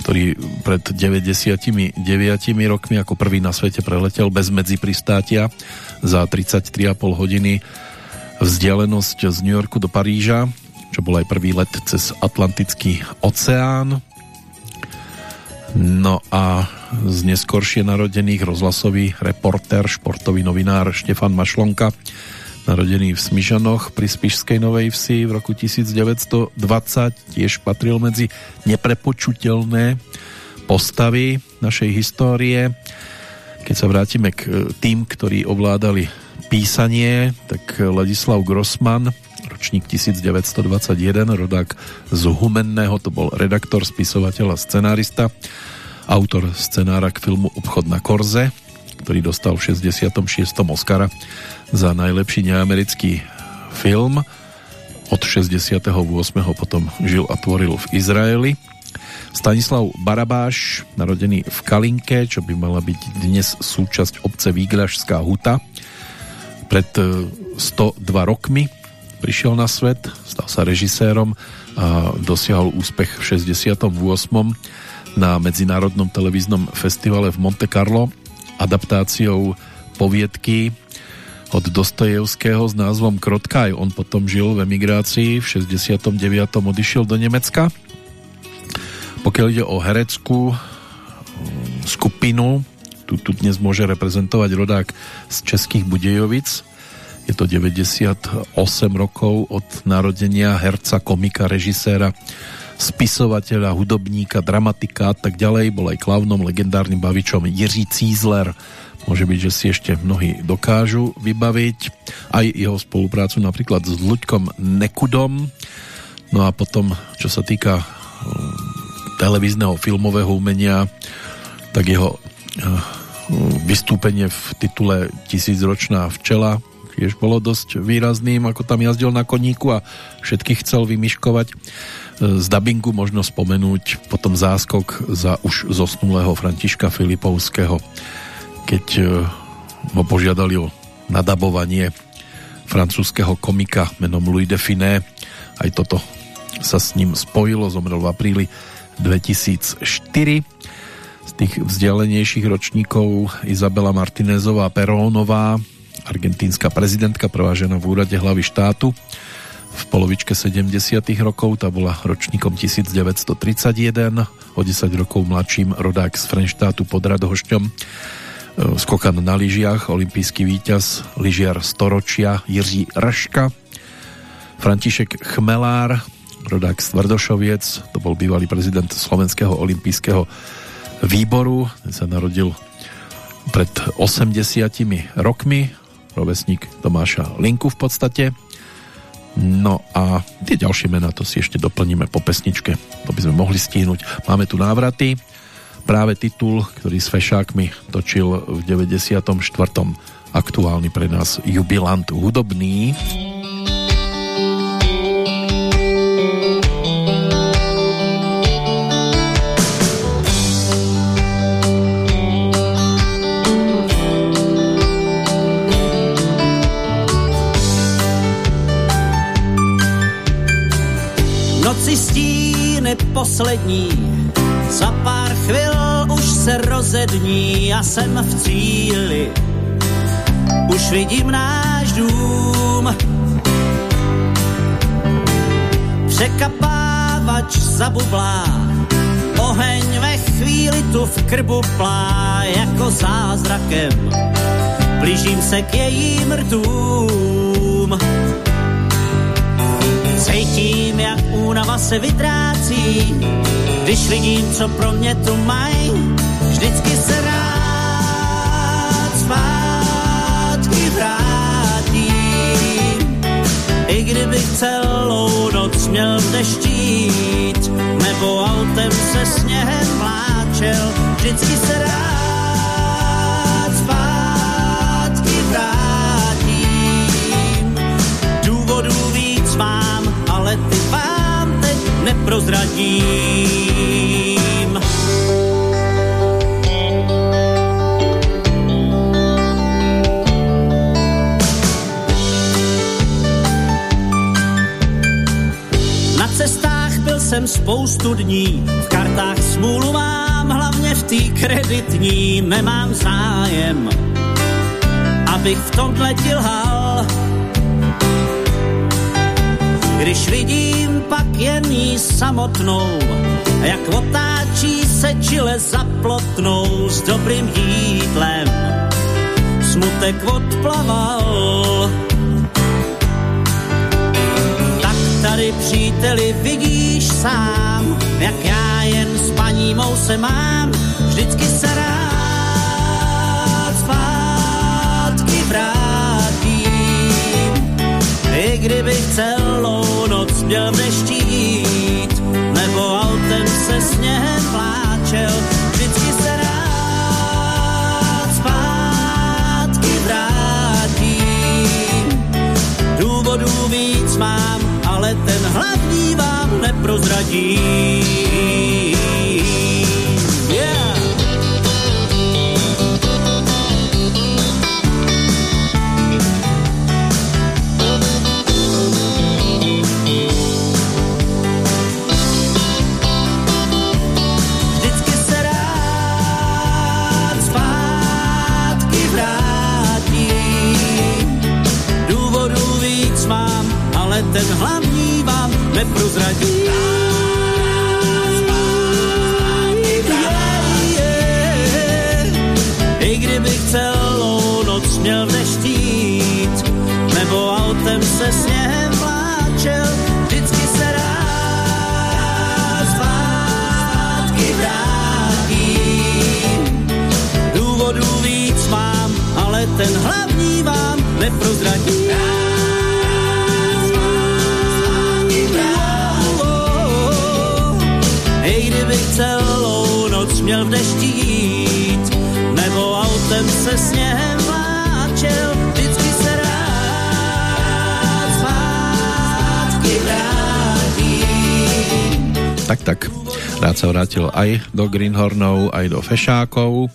ktorý pred 99 rokmi ako prvý na svete preletel bez medzipristátia za 33,5 hodiny vzdialenosť z New Yorku do Paríža, čo bol aj prvý let cez Atlantický oceán. No a z neskoršie narodených rozhlasový reportér, športový novinár Štefan Mašlonka, narodený v Smyžanoch pri Spišskej Novej Vsi v roku 1920, tiež patril medzi neprepočutelné postavy našej histórie. Keď sa vrátime k tým, ktorí ovládali písanie, tak Ladislav Grossman, ročník 1921, rodák z Humenného, to bol redaktor, spisovateľ a scenárista, autor scenára k filmu Obchod na Korze, ktorý dostal v 66. Oscara za najlepší neamerický film. Od 68. potom žil a tvoril v Izraeli. Stanislav Barabáš, narodený v Kalinke, čo by mala byť dnes súčasť obce Výgražská huta. Pred 102 e, rokmi prišiel na svet, stal sa režisérom a dosiahol úspech v 68. na Medzinárodnom televíznom festivale v Monte Carlo adaptáciou poviedky od Dostojevského s názvom Krotka. On potom žil v emigrácii, v 69. odišiel do Nemecka. Pokiaľ ide o hereckú mm, skupinu, tu, tu dnes môže reprezentovať rodák z Českých Budejovic. Je to 98 rokov od narodenia herca, komika, režiséra, spisovateľa, hudobníka, dramatika a tak ďalej. Bol aj klavnom, legendárnym bavičom Jiří Cízler. Môže byť, že si ešte mnohí dokážu vybaviť. Aj jeho spoluprácu napríklad s Luďkom Nekudom. No a potom, čo sa týka um, televízneho filmového umenia, tak jeho uh, vystúpenie v titule Tisícročná včela tiež bolo dosť výrazným, ako tam jazdil na koníku a všetkých chcel vymyškovať z dabingu možno spomenúť potom záskok za už zosnulého Františka Filipovského, keď e, ho požiadali o nadabovanie francúzského komika menom Louis de Finé. Aj toto sa s ním spojilo, zomrel v apríli 2004. Z tých vzdialenejších ročníkov Izabela Martinezová Perónová, argentínska prezidentka, prvá žena v úrade hlavy štátu v polovičke 70. rokov, tá bola ročníkom 1931, o 10 rokov mladším rodák z Frenštátu pod Radhošťom, e, skokan na lyžiach, olimpijský víťaz, lyžiar storočia Jiří Raška, František Chmelár, rodák z Tvrdošoviec, to bol bývalý prezident Slovenského olimpijského výboru, ten sa narodil pred 80 rokmi, rovesník Tomáša Linku v podstate. No a tie ďalšie mená to si ešte doplníme po pesničke, to by sme mohli stihnúť. Máme tu návraty, práve titul, ktorý s Fešákmi točil v 94. aktuálny pre nás jubilant hudobný. Poslední, za pár chvil už se rozední, já jsem v cíli, už vidím náš dům. Překapávač zabublá, oheň ve chvíli tu v krbu plá, jako zázrakem, blížím se k jejím rtům. Cítím, jak únava se vytrácí, když vidím, co pro mě tu mají, vždycky se rád zpátky vrátím. I kdybych celou noc měl v deštít, nebo autem se sněhem vláčel, vždycky se rád neprozradím. Na cestách byl jsem spoustu dní, v kartách smůlu mám, hlavně v tý kreditní, nemám zájem, abych v tomhle ti lhal když vidím pak jen jí samotnou, jak otáčí se čile za plotnou s dobrým jídlem. Smutek odplaval. Tak tady příteli vidíš sám, jak já jen s paní mou se mám, vždycky se rád I kdybych celou noc měl v deštít, nebo autem se sněhem vláčel, vždycky se rád zpátky vrátím. Důvodů víc mám, ale ten hlavní vám neprozradím. Ten hlavní vám neprozradí. Tak, tak, rád sa vrátil aj do Greenhornov, aj do Fešákov,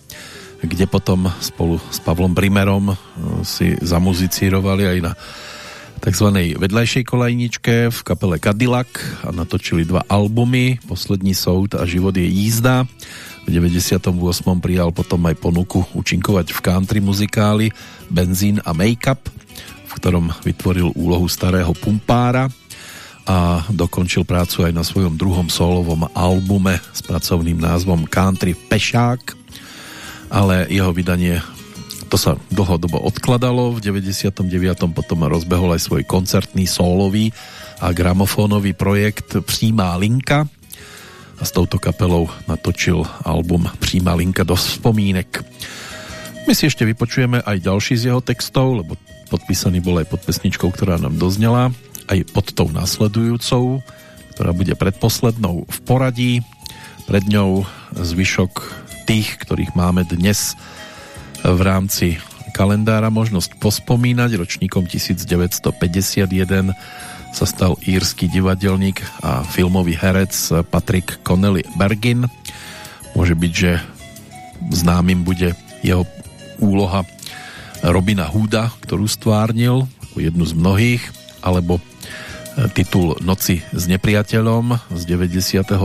kde potom spolu s Pavlom Brimerom eh, si zamuzicírovali aj na tzv. vedľajšej kolajničke v kapele Cadillac a natočili dva albumy Poslední soud a Život je jízda. V 98. prijal potom aj ponuku účinkovať v country muzikáli Benzín a Make-up, v ktorom vytvoril úlohu starého pumpára a dokončil prácu aj na svojom druhom solovom albume s pracovným názvom Country Pešák, ale jeho vydanie to sa dlhodobo odkladalo. V 99. potom rozbehol aj svoj koncertný solový a gramofónový projekt Přímá linka a s touto kapelou natočil album Přímá linka do vzpomínek. My si ešte vypočujeme aj ďalší z jeho textov, lebo podpísaný bol aj pod pesničkou, ktorá nám doznela, aj pod tou následujúcou, ktorá bude predposlednou v poradí. Pred ňou zvyšok tých, ktorých máme dnes v rámci kalendára možnosť pospomínať. Ročníkom 1951 sa stal írsky divadelník a filmový herec Patrick Connelly Bergin. Môže byť, že známym bude jeho úloha Robina Hooda, ktorú stvárnil, jednu z mnohých, alebo titul Noci s nepriateľom z 91.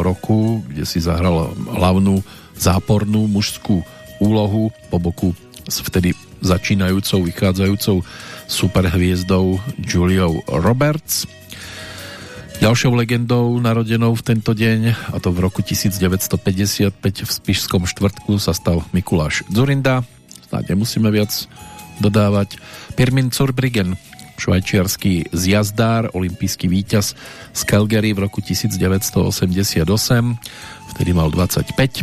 roku, kde si zahral hlavnú zápornú mužskú úlohu po boku s vtedy začínajúcou, vychádzajúcou superhviezdou Juliou Roberts. Ďalšou legendou narodenou v tento deň, a to v roku 1955 v Spišskom štvrtku sa stal Mikuláš Zurinda. Snáď nemusíme viac dodávať. Pirmin Zurbriggen, švajčiarský zjazdár, olimpijský víťaz z Calgary v roku 1988, vtedy mal 25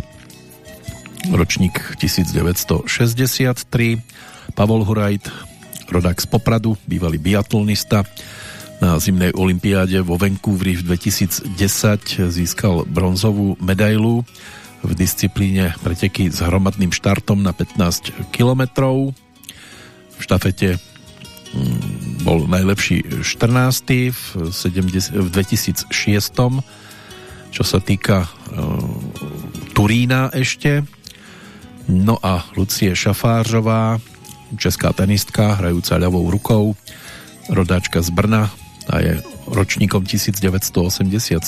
ročník 1963, Pavol Hurajt, rodák z Popradu, bývalý biatlonista, na zimnej olympiáde vo Vancouveri v 2010 získal bronzovú medailu v disciplíne preteky s hromadným štartom na 15 kilometrov. V štafete bol najlepší 14. v, 70, v 2006. Čo sa týka uh, Turína ešte, No a Lucie Šafářová, česká tenistka, hrajúca ľavou rukou, rodáčka z Brna, a je ročníkom 1987.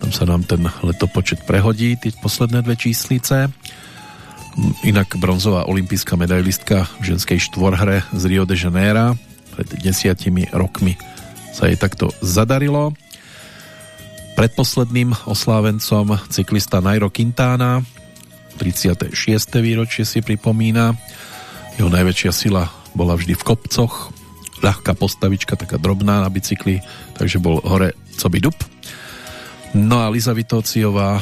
Tam sa nám ten letopočet prehodí, tie posledné dve číslice. Inak bronzová olimpijská medailistka v ženskej štvorhre z Rio de Janeiro pred desiatimi rokmi sa jej takto zadarilo. Predposledným oslávencom cyklista Nairo Quintana, 36. výročie si pripomína. Jeho najväčšia sila bola vždy v kopcoch, ľahká postavička, taká drobná na bicykli, takže bol hore co by dub. No a Liza Vitóciová,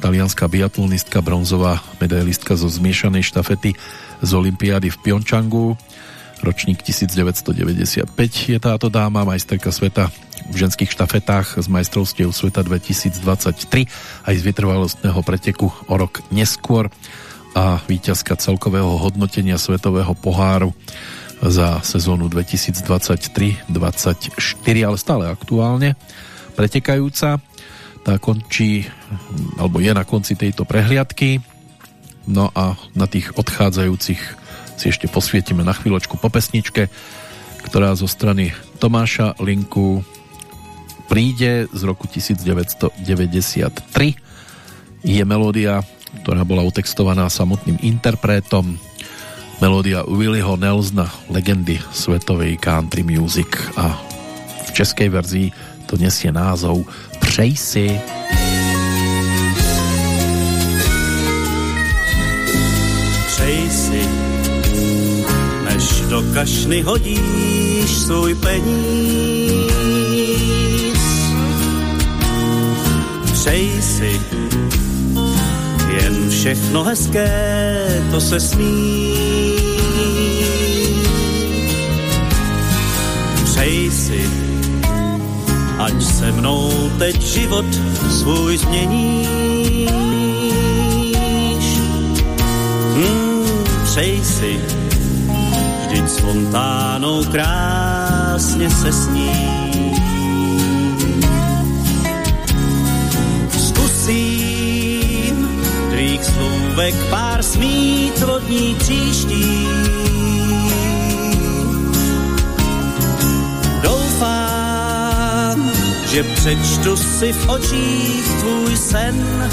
talianská biatlonistka, bronzová medailistka zo zmiešanej štafety z Olympiády v Pjončangu, ročník 1995 je táto dáma, majsterka sveta v ženských štafetách z majstrovstiev sveta 2023 aj z vytrvalostného preteku o rok neskôr a víťazka celkového hodnotenia svetového poháru za sezónu 2023-24, ale stále aktuálne pretekajúca. Tá končí, alebo je na konci tejto prehliadky. No a na tých odchádzajúcich si ešte posvietime na chvíľočku po pesničke, ktorá zo strany Tomáša Linku príde z roku 1993. Je melódia, ktorá bola utextovaná samotným interpretom. Melódia Willyho Nelsona, legendy svetovej country music a v českej verzii to nesie názov Přej si. Přej si, než do kašny hodíš svůj peníz Přej si, jen všechno hezké, to se smí. Přej si, ať se mnou teď život svůj změníš. Hmm, přej si, vždyť spontánou krásně se sníš. slůvek pár smít vodní příští. Že přečtu si v očích tvůj sen.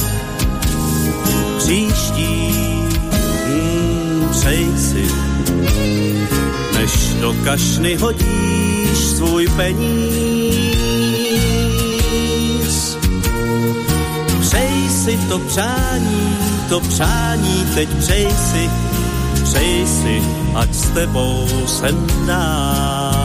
Příští, hmm, přej si, než do kašny hodíš svůj peníz. Přej si to přání, to přání, teď přej si, přej si, ať s tebou jsem dál.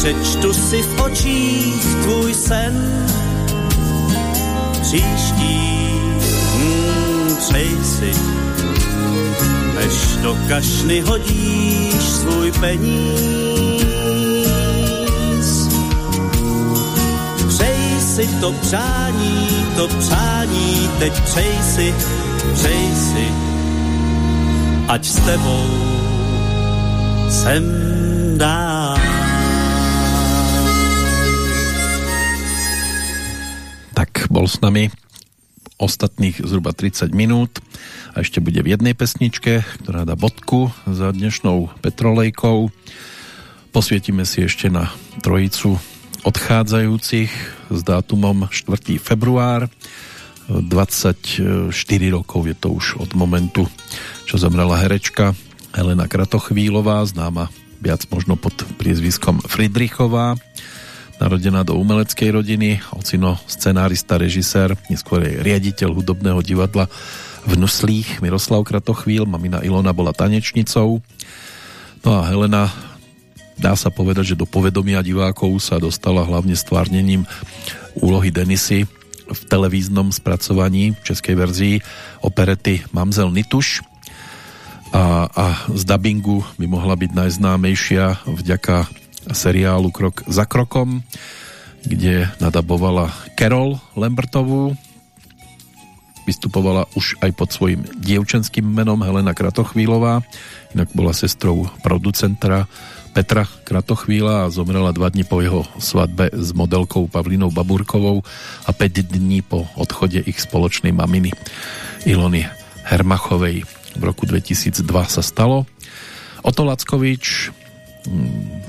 Přečtu si v očích tvůj sen. Příští, přej si, než do kašny hodíš svůj peníz. Přej si to přání, to přání, teď přej si, přej si, ať s tebou jsem dál. Bol s nami ostatných zhruba 30 minút a ešte bude v jednej pesničke, ktorá dá bodku za dnešnou Petrolejkou. Posvietime si ešte na trojicu odchádzajúcich s dátumom 4. február. 24 rokov je to už od momentu, čo zomrela herečka Helena Kratochvílová, známa viac možno pod priezviskom Friedrichová, narodená do umeleckej rodiny, ocino scenárista, režisér, neskôr je riaditeľ hudobného divadla v Nuslích, Miroslav Kratochvíl, mamina Ilona bola tanečnicou, no a Helena dá sa povedať, že do povedomia divákov sa dostala hlavne stvárnením úlohy Denisy v televíznom spracovaní v českej verzii operety Mamzel Nituš. A, a z dubbingu by mohla byť najznámejšia vďaka seriálu Krok za krokom, kde nadabovala Carol Lambertovú, vystupovala už aj pod svojim dievčenským menom Helena Kratochvílová, inak bola sestrou producenta Petra Kratochvíla a zomrela dva dní po jeho svadbe s modelkou Pavlinou Babúrkovou a 5 dní po odchode ich spoločnej maminy Ilony Hermachovej. V roku 2002 sa stalo. Oto Lackovič,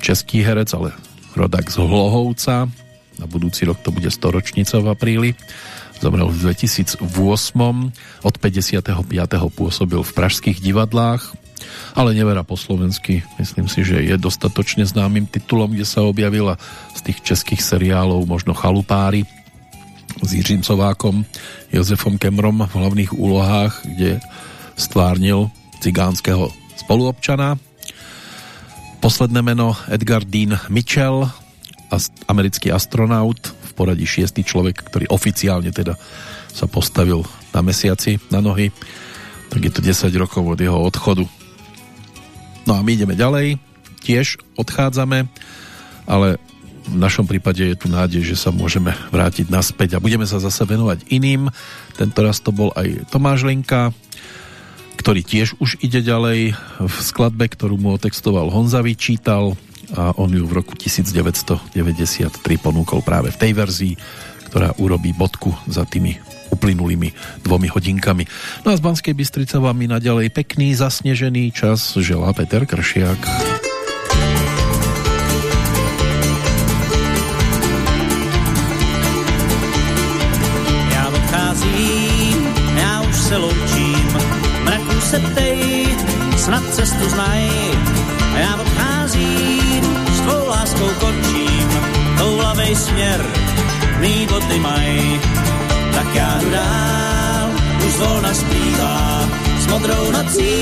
český herec, ale rodak z Hlohovca, na budúci rok to bude storočnica v apríli, zomrel v 2008. Od 55. pôsobil v pražských divadlách, ale neverá po slovensky. Myslím si, že je dostatočne známym titulom, kde sa objavila z tých českých seriálov možno Chalupári s Jiřím Covákom, Jozefom Kemrom v hlavných úlohách, kde stvárnil cigánskeho spoluobčana. Posledné meno Edgar Dean Mitchell, americký astronaut, v poradí šiestý človek, ktorý oficiálne teda sa postavil na mesiaci na nohy, tak je to 10 rokov od jeho odchodu. No a my ideme ďalej, tiež odchádzame, ale v našom prípade je tu nádej, že sa môžeme vrátiť naspäť a budeme sa zase venovať iným. Tento raz to bol aj Tomáš Linka, ktorý tiež už ide ďalej v skladbe, ktorú mu otextoval Honza Vyčítal a on ju v roku 1993 ponúkol práve v tej verzii, ktorá urobí bodku za tými uplynulými dvomi hodinkami. No a z Banskej Bystrice vám mi naďalej pekný zasnežený čas želá Peter Kršiak. Se ptej, snad cestu znaj. Já odcházím, s tvou láskou končím, toulavej směr, mý boty mají, tak já jdu dál, už volna zpívá, s modrou nocí,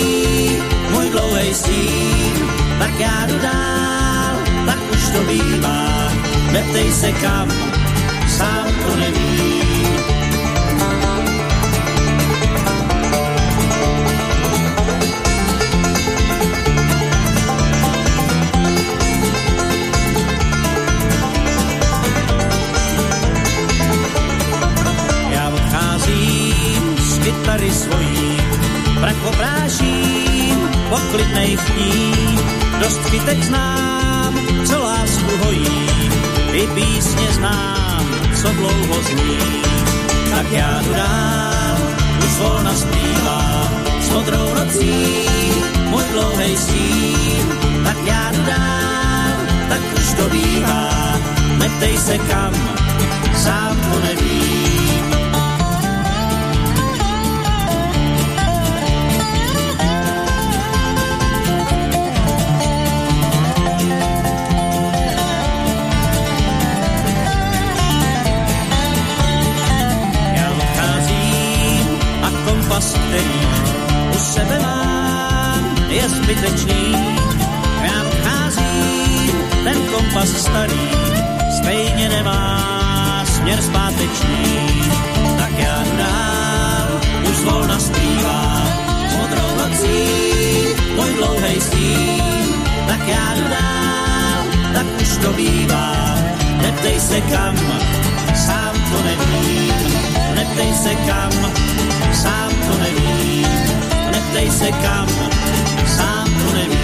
můj dlouhej stín, tak já jdu dál, tak už to bývá, neptej se kam, sám to nevím. Kytary svojí, prach popráším po klidných dní. Dost kytek znám, co lásku hojí, i písně znám, co dlouho zní. Tak já jdu dál, už volna zpívá, s modrou nocí, můj dlouhej stín. Tak já jdu dál, tak už to bývá, neptej se kam, sám to nevím. Kompas, který u sebe mám, je zbytečný. Já odcházím, ten kompas starý, stejně nemá směr zpátečný. Tak já dál, už volna zpívá, modrou nocí, můj dlouhej stín. Tak já dál, tak už to bývá, neptej se kam, sám to nevím, neptej se kam, sám to nevím, neptej se kam, sám to nevím.